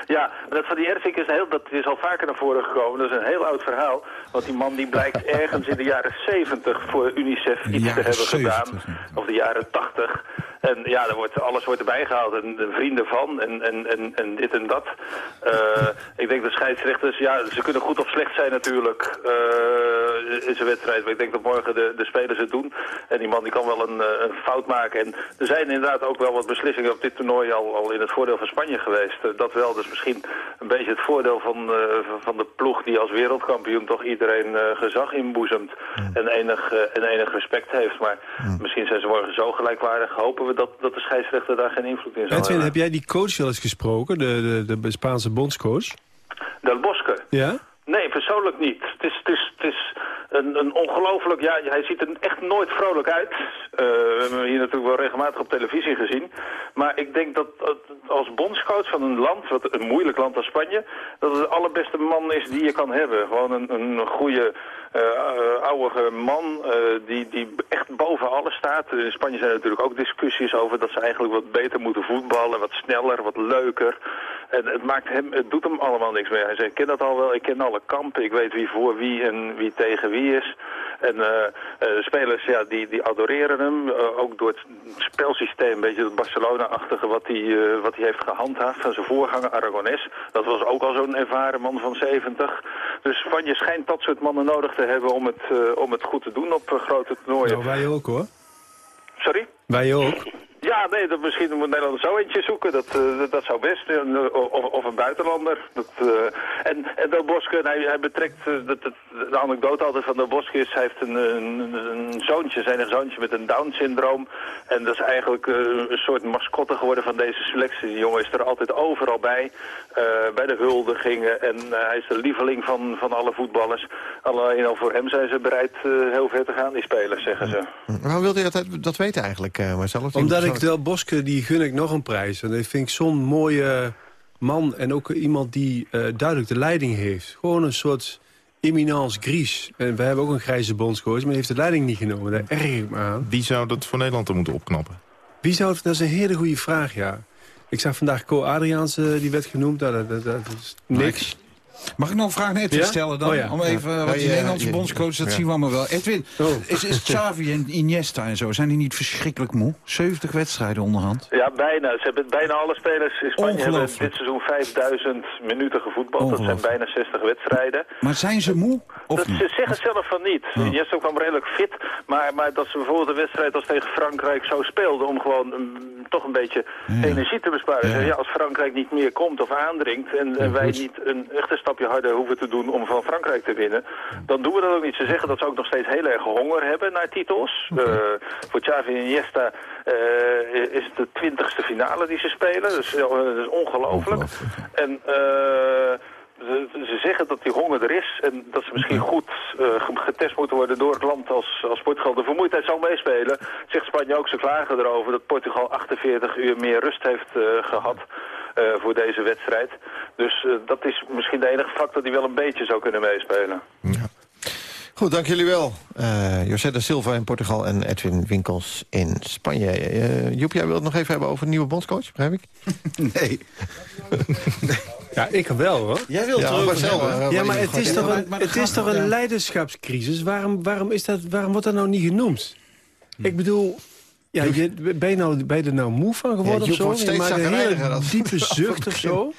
Ja, dat van die Ersik is, heel, dat is al vaker naar voren gekomen. Dat is een heel oud verhaal. Want die man die blijkt ergens in de jaren 70 voor UNICEF iets te hebben 70, gedaan. Of de jaren 80. En ja, er wordt, alles wordt erbij gehaald. En de vrienden van en, en, en, en dit en dat. Eh, ik denk de scheidsrechters, ja, ze kunnen goed of slecht zijn natuurlijk eh, in zijn wedstrijd. Maar ik denk dat morgen de, de spelers het doen. En die man die kan wel een, eh, een fout maken. En er zijn inderdaad ook wel wat beslissingen op dit toernooi al, al in het voordeel van Spanje geweest. Dat wel, dus misschien een beetje het voordeel van, van- de ploeg die als wereldkampioen toch iedereen gezag inboezemt. En, enig, en enig respect heeft. Maar misschien zijn ze morgen zo gelijkwaardig. Hopen we dat, dat de scheidsrechter daar geen invloed in zal Edwin, hebben. heb jij die coach wel eens gesproken? De, de, de Spaanse bondscoach? Del Bosque. Ja? Nee, persoonlijk niet. Het is, het is, het is een, een ongelooflijk... Ja, hij ziet er echt nooit vrolijk uit. We hebben hem hier natuurlijk wel regelmatig op televisie gezien. Maar ik denk dat als bondscoach van een land, wat een moeilijk land als Spanje... dat het de allerbeste man is die je kan hebben. Gewoon een, een goede, oude man eh, die, die echt boven alles staat. In Spanje zijn er natuurlijk ook discussies over dat ze eigenlijk wat beter moeten voetballen. Wat sneller, wat leuker. En het, maakt hem, het doet hem allemaal niks meer. Hij zegt, ik ken dat al wel, ik ken alle kampen, ik weet wie voor wie en wie tegen wie is. En de spelers, ja, die, die adoreren hem. Eh, ook door het spelsysteem, een beetje het Barcelona-achtige wat hij wat hij heeft gehandhaafd van zijn voorganger Aragonés. Dat was ook al zo'n ervaren man van 70. Dus Spanje schijnt dat soort mannen nodig te hebben om het, om het goed te doen op grote toernooien. Nou, wij ook hoor. Sorry? Wij ook. Ja, nee, dat, misschien moet Nederland zo eentje zoeken. Dat, eh, dat, dat zou best. Een, eh, of, of een buitenlander. Dat, eh, en, en Del Bosque, hij, hij betrekt... dat, dat, de anekdote altijd van Del Bosque is... Hij heeft een, een, een zoontje, zijn zoontje met een Down-syndroom. En dat is eigenlijk een soort mascotte geworden van deze selectie. Die jongen is er altijd overal bij. eh, bij de huldigingen. En eh, hij is de lieveling van, van alle voetballers. Alleen al voor hem zijn ze bereid eh, heel ver te gaan, die spelers, zeggen ze. Waarom wilde je dat, dat weten eigenlijk, eh Marcel? Omdat ik Del Bosque, die gun ik nog een prijs. En dat vind ik zo'n mooie man en ook iemand die eh, duidelijk de leiding heeft. Gewoon een soort eminence gris. En we hebben ook een grijze bondscoach, maar die heeft de leiding niet genomen. Daar erg ik me aan. Wie zou dat voor Nederland dan moeten opknappen? Wie zou het... Dat is een hele goede vraag, ja. Ik zag vandaag Co Adriaans, eh, die werd genoemd. Nou, dat, dat, dat is niks. Mag ik nog een vraag naar Edwin Ja? stellen dan? Oh ja. Om even, Ja. wat die ja, Nederlandse ja, bondscoach, dat ja. zien we allemaal wel. Edwin, Oh. is, is Xavi en Iniesta en zo, zijn die niet verschrikkelijk moe? 70 wedstrijden onderhand. Ja, bijna. Ze hebben bijna alle spelers in Spanje hebben dit seizoen 5000 minuten gevoetbald. Dat zijn bijna 60 wedstrijden. Maar zijn ze moe? Of Dat, niet? ze zeggen zelf van niet. Oh. Iniesta kwam redelijk fit. Maar, maar dat ze bijvoorbeeld een wedstrijd als tegen Frankrijk zo speelden... om gewoon mm, toch een beetje energie te besparen. Ja, als Frankrijk niet meer komt of aandringt... en, en wij niet een echte stapje harder hoeven te doen om van Frankrijk te winnen... dan doen we dat ook niet. Ze zeggen dat ze ook nog steeds heel erg honger hebben naar titels. Eh, voor Xavi en Iniesta eh, is het de twintigste finale die ze spelen. Dus dat is ongelooflijk. En... ze, ze zeggen dat die honger er is en dat ze misschien goed ge- getest moeten worden door het land als, als Portugal. De vermoeidheid zal meespelen. Zegt Spanje ook, ze klagen erover dat Portugal 48 uur meer rust heeft eh, gehad eh, voor deze wedstrijd. Dus eh, dat is misschien de enige factor die wel een beetje zou kunnen meespelen. Goed, dank jullie wel. Eh José da Silva in Portugal en Edwin Winkels in Spanje. Eh Joep, jij wilt het nog even hebben over een nieuwe bondscoach, begrijp ik? Nee. Ja, ik wel hoor. Jij wilt Ja, eh, Ja, maar het is Ja, toch maar- een, maar het is toch een ja. leiderschapscrisis? Waarom, waarom, is dat, waarom wordt dat nou niet genoemd? Ik bedoel, Ja, je, ben, je nou, ben je er nou moe van geworden Ja, of zo? wordt steeds je maakt een hele diepe zucht of zo.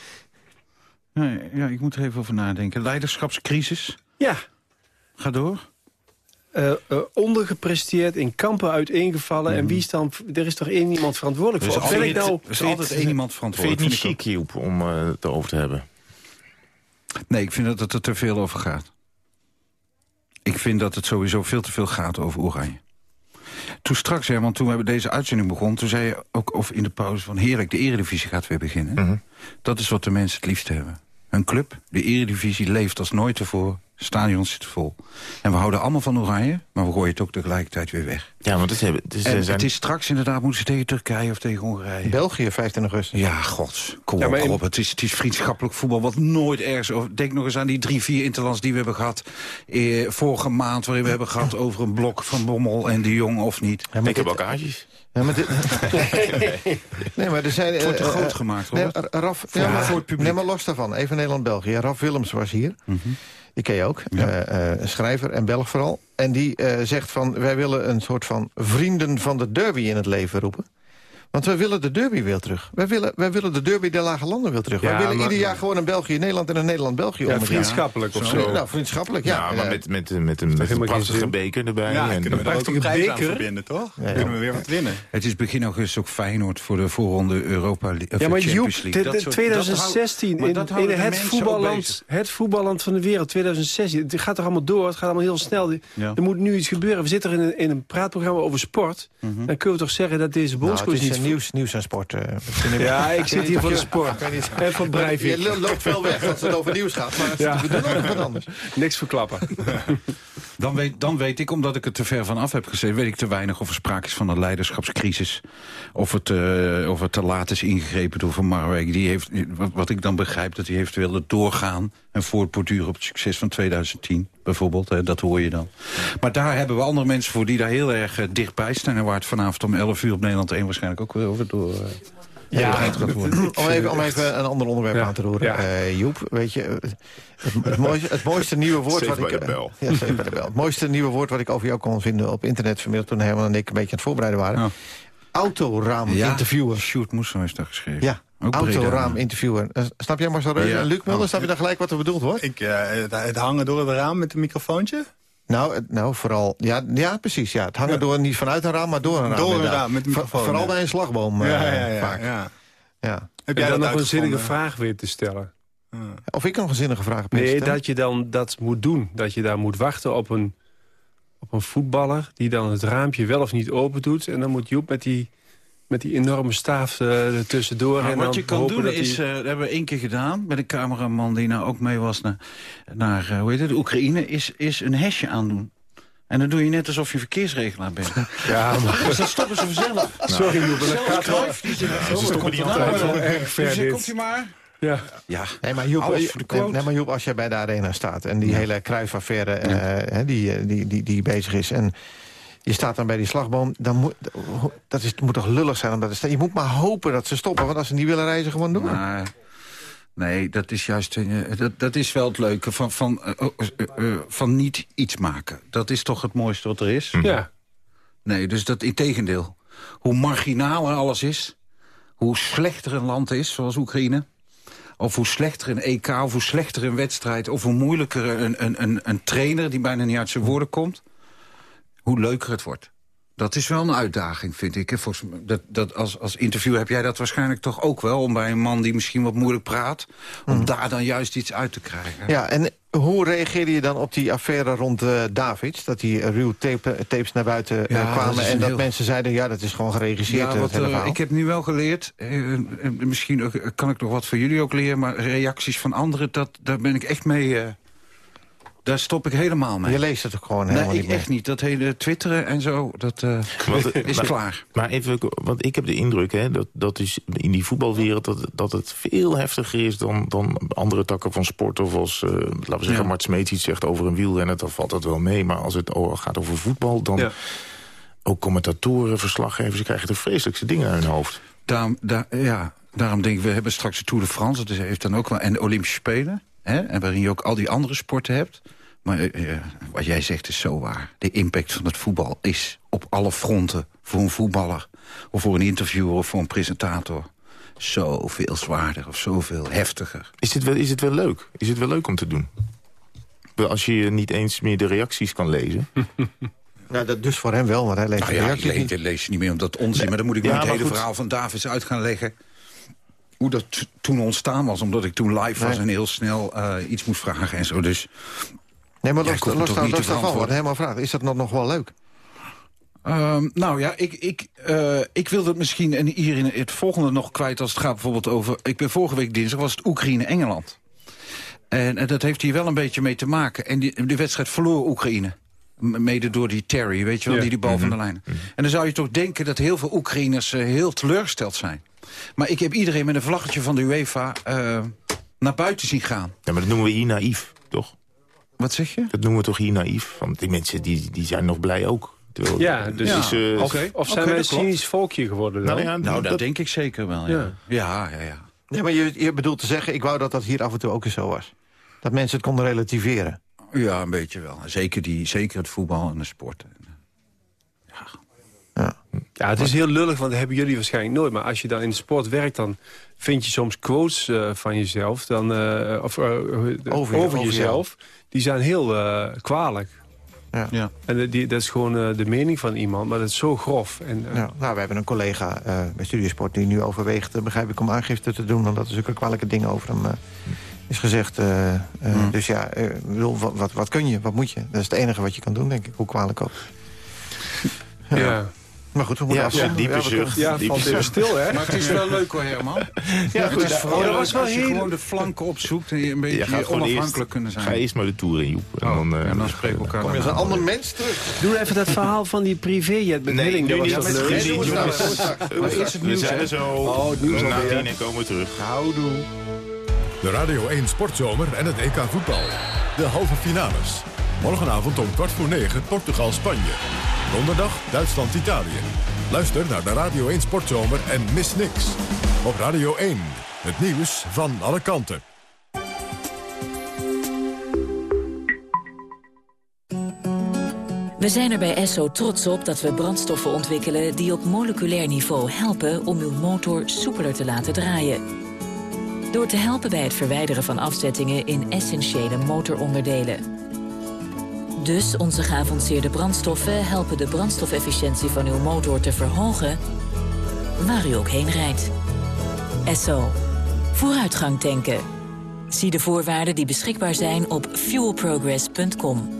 Nee, ja, ik moet er even over nadenken. Leiderschapscrisis. Ja. Ga door. Eh, eh, ondergepresteerd, in kampen uiteengevallen. En wie is dan... Er is toch één iemand verantwoordelijk voor? Of ben ik nou... er is altijd één iemand verantwoordelijk. Vind je het vind niet chic, om eh, het erover te hebben? Nee, ik vind dat het er te veel over gaat. Ik vind dat het sowieso veel te veel gaat over Oranje. Toen straks, hè, want toen we deze uitzending begon... toen zei je ook of in de pauze van... heerlijk, de eredivisie gaat weer beginnen. Mhm. Dat is wat de mensen het liefst hebben. Een club, de eredivisie, leeft als nooit tevoren. Stadions zitten vol. En we houden allemaal van Oranje, maar we gooien het ook tegelijkertijd weer weg. Ja, want het, hebben, dus, zijn... het is straks inderdaad, moeten ze tegen Turkije of tegen Hongarije. België, 15 augustus. Ja, gods. Kom Ja, op, in-. Het is, het is vriendschappelijk voetbal wat nooit ergens... Over, denk nog eens aan die drie, vier interlands die we hebben gehad... Eh, vorige maand, waarin we hebben gehad over een blok van Bommel en de Jong of niet. ik heb ook. Ja, maar dit- nee, maar er zijn... Het wordt te eh, groot eh, gemaakt, nee, Robert. Raf, ja, maar, voor het publiek. Nee, maar los daarvan. Even Nederland-België. Raf Willems was hier. Die ken je ook. Eh, eh, schrijver en Belg vooral. En die eh, zegt van... wij willen een soort van vrienden van de derby in het leven roepen. Want wij willen de derby weer terug. Wij willen, wij willen de derby der lage landen weer terug. Ja, wij willen maar- ieder jaar gewoon een België-Nederland en een Nederland-België Ja, vriendschappelijk of zo. Nou, vriendschappelijk, ja. Ja, maar met, met, met, met, een- met een prachtige beker erbij. Ja, en, kunnen we daar ook prachtige een prijs beker. verbinden, toch? Ja, ja. Kunnen we weer wat winnen. Het is begin augustus ook Feyenoord voor de voorronde Europa League. Ja, maar Joep, Champions League. de- Dat de soort- 2016, dat houdt- maar in, het, voetballand, het voetballand van de wereld, 2016. Het gaat er allemaal door, het gaat allemaal heel snel. Ja. Er moet nu iets gebeuren. We zitten in een, in een praatprogramma over sport. Mhm. Dan kunnen we toch zeggen dat deze nou, bondscoach niet... nieuws, nieuws en sport. eh, Ja, ik zit hier voor de sport. En van Breivik. Je loopt veel weg als het over nieuws gaat. Maar Ja. we doen ook nog wat anders. Niks verklappen. Dan weet, dan weet ik, omdat ik het te ver van af heb gezeten... weet ik te weinig of er sprake is van een leiderschapscrisis. Of het, eh, of het te laat is ingegrepen door Van Marwijk. Die heeft, wat, wat ik dan begrijp, dat hij heeft willen doorgaan... en voortborduren op het succes van 2010, bijvoorbeeld. Hè, dat hoor je dan. Maar daar hebben we andere mensen voor die daar heel erg eh, dichtbij staan... en waar het vanavond om 11 uur op Nederland 1 waarschijnlijk ook weer over door... eh, Ja, doorgehaald gaat worden. om even, om even een ander onderwerp Ja. aan te roeren. Ja. Eh, Joep, weet je, het, het, mooiste, het mooiste nieuwe woord... Wat ik. Ja. Het mooiste nieuwe woord wat ik over jou kon vinden op internet vanmiddag... toen Herman en ik een beetje aan het voorbereiden waren. Ja. Autoraam Ja, interviewer. Sjoerd Moesman is daar geschreven. Ja, Autoraam Breda. interviewer. Eh, snap jij Marcel Reuzen Ja. en Luc Mulder? Oh. Snap je dan gelijk wat er bedoeld wordt? Ik, eh, het, het hangen door het raam met een microfoontje? Nou, het- nou vooral... Ja, ja, precies. Ja. Het hangen door, niet vanuit een raam, maar door een raam. Door een inderdaad. raam met een microfoon, Vooral ja. bij een slagboom ja, ja, ja, vaak. ja. Ja. Heb En jij dan nog een zinnige vraag weer te stellen. Of ik nog een zinnige vraag heb Nee, dat je dan dat moet doen. Dat je daar moet wachten op een, op een voetballer... die dan het raampje wel of niet open doet. En dan moet Joep met die, met die enorme staaf eh, er tussendoor. Maar en wat dan je kan doen dat is, hij- eh, dat hebben we één keer gedaan... met een cameraman die nou ook mee was naar, naar eh, hoe heet het, de Oekraïne... Is, is een hesje aandoen. En dan doe je net alsof je verkeersregelaar bent. Ja, maar... Dus dat stoppen ze vanzelf. Sorry, Joep, dat Zelfs gaat Cruijff, die zegt, ze stoppen er altijd. nou, wel erg ver, dus dit. komt je maar. Ja. Ja, Nee, maar Joep, de nee, maar Joep, als jij bij de arena staat... en die hele Cruijff-affaire eh, hè, die, die, die, die bezig is... en je staat dan bij die slagboom... dan moet, dat is, moet toch lullig zijn om dat te staan. Je moet maar hopen dat ze stoppen, want als ze niet willen reizen, gewoon. Maar, nee, dat is juist eh, dat, dat is wel het leuke van, van, eh, oh, eh, van niet iets maken. Dat is toch het mooiste wat er is? ja. Nee, dus dat in tegendeel. Hoe marginaler alles is, hoe slechter een land is, zoals Oekraïne... of hoe slechter een EK, of hoe slechter een wedstrijd... of hoe moeilijker een, een, een, een trainer die bijna niet uit zijn woorden komt... hoe leuker het wordt. Dat is wel een uitdaging, vind ik. Volgens Dat, dat als, als interview heb jij dat waarschijnlijk toch ook wel... om bij een man die misschien wat moeilijk praat... om daar dan juist iets uit te krijgen. Ja, en hoe reageerde je dan op die affaire rond eh Davids? Dat die ruw tape, tapes naar buiten eh, Ja, kwamen... en dat heel- mensen zeiden, ja, dat is gewoon geregisseerd. Ja, eh, wat, eh, ik heb nu wel geleerd, eh, eh, misschien ook, eh, kan ik nog wat voor jullie ook leren... maar reacties van anderen, dat, daar ben ik echt mee... daar stop ik helemaal mee. Je leest het ook gewoon helemaal nee, ik niet meer. echt niet. Dat hele twitteren en zo, dat eh, Want, is maar, klaar. Maar even, want ik heb de indruk hè, dat, dat is in die voetbalwereld... dat, dat het veel heftiger is dan, dan andere takken van sport. Of als, eh, laten we zeggen, Ja. Mart Smeets iets zegt over een wielrenner... dan valt dat wel mee. Maar als het gaat over voetbal, dan... Ja. Ook commentatoren, verslaggevers, die krijgen de vreselijkste dingen aan hun hoofd. Daarom, daar, ja, daarom denk ik, we hebben straks de Tour de France... dat heeft dan ook wel, en de Olympische Spelen... Hè, en waarin je ook al die andere sporten hebt... Maar eh, eh, wat jij zegt is zo waar. De impact van het voetbal is op alle fronten... voor een voetballer, of voor een interviewer, of voor een presentator... zoveel zwaarder of zoveel heftiger. Is het wel, is het wel leuk? Is het wel leuk om te doen? Als je niet eens meer de reacties kan lezen... Nou, dat dus voor hem wel, maar hij leest nou de ja, reacties lees, niet. lees niet meer om dat onzin. Nee. Maar dan moet ik Ja, nu het hele goed. verhaal van Davids uit gaan leggen. Hoe dat toen ontstaan was, omdat ik toen live was... Nee. en heel snel eh, iets moest vragen en zo. Dus Nee, maar Ja, los, los, los te daarvan, wat helemaal vraagt. Is dat nog, nog wel leuk? Ehm, nou ja, ik, ik, eh, ik wil dat misschien en hier in het volgende nog kwijt... als het gaat bijvoorbeeld over... Ik ben vorige week dinsdag, was het Oekraïne-Engeland. En, eh, dat heeft hier wel een beetje mee te maken. En die, de wedstrijd verloor Oekraïne. Mede door die Terry, weet je wel, Ja. die die bal van Mhm. de lijn. En dan zou je toch denken dat heel veel Oekraïners heel teleurgesteld zijn. Maar ik heb iedereen met een vlaggetje van de UEFA eh, naar buiten zien gaan. Ja, maar dat noemen we hier naïef, toch? Wat zeg je? Dat noemen we toch hier naïef? Want die mensen die, die zijn nog blij ook. Terwijl- Ja, dus is, eh, of, of zijn Oké, wij een cynisch volkje geworden dan? Nou ja, Nou, dat, dat- denk ik zeker wel, ja. Ja, ja, ja. Nee, maar je, je bedoelt te zeggen, ik wou dat dat hier af en toe ook eens zo was. Dat mensen het konden relativeren. Ja, een beetje wel. Zeker, die, zeker het voetbal en de sport. Ja, het is heel lullig, want dat hebben jullie waarschijnlijk nooit. Maar als je dan in de sport werkt, dan vind je soms quotes eh, van jezelf. Dan, eh, of, eh, over, Over je- over jezelf. Die zijn heel eh, kwalijk. Ja. Ja. En die, dat is gewoon eh, de mening van iemand, maar dat is zo grof. En, Ja, nou, we hebben een collega eh, bij Studiosport die nu overweegt, eh, begrijp ik, om aangifte te doen. Omdat er zulke kwalijke dingen over hem eh, is gezegd. eh, eh, Dus ja, eh, ik bedoel, wat, wat, wat kun je, wat moet je? Dat is het enige wat je kan doen, denk ik, hoe kwalijk ook. ja. Maar goed, we moeten Ja, afronden. diepe zucht. Ja, Die- valt even stil, hè? Maar het is wel leuk hoor, Herman. Ja, het goed. is vooral dat was wel als je heel- gewoon de flanken opzoekt... en je een Je beetje onafhankelijk eerst, kunnen zijn. Ga eerst maar de Tour in, Joep. En Oh, dan, eh, en dan spreken we elkaar Kom je als een ander mens terug. Doe even dat verhaal van die privéjet met Hilling. Dat nu was niet. toch Met leuk? Nee, doe het het We het nieuws, zijn er zo. Oh, het nieuws Na tienen komen we terug. Houdoe. De Radio 1 Sportzomer en het EK voetbal. De halve finales. Morgenavond om kwart voor negen Portugal-Spanje. Donderdag Duitsland-Italië. Luister naar de Radio 1 Sportzomer en mis niks. Op Radio 1. Het nieuws van alle kanten. We zijn er bij Esso trots op dat we brandstoffen ontwikkelen... die op moleculair niveau helpen om uw motor soepeler te laten draaien. Door te helpen bij het verwijderen van afzettingen in essentiële motoronderdelen. Dus onze geavanceerde brandstoffen helpen de brandstofefficiëntie van uw motor te verhogen... waar u ook heen rijdt. Esso. Vooruitgang tanken. Zie de voorwaarden die beschikbaar zijn op fuelprogress.com.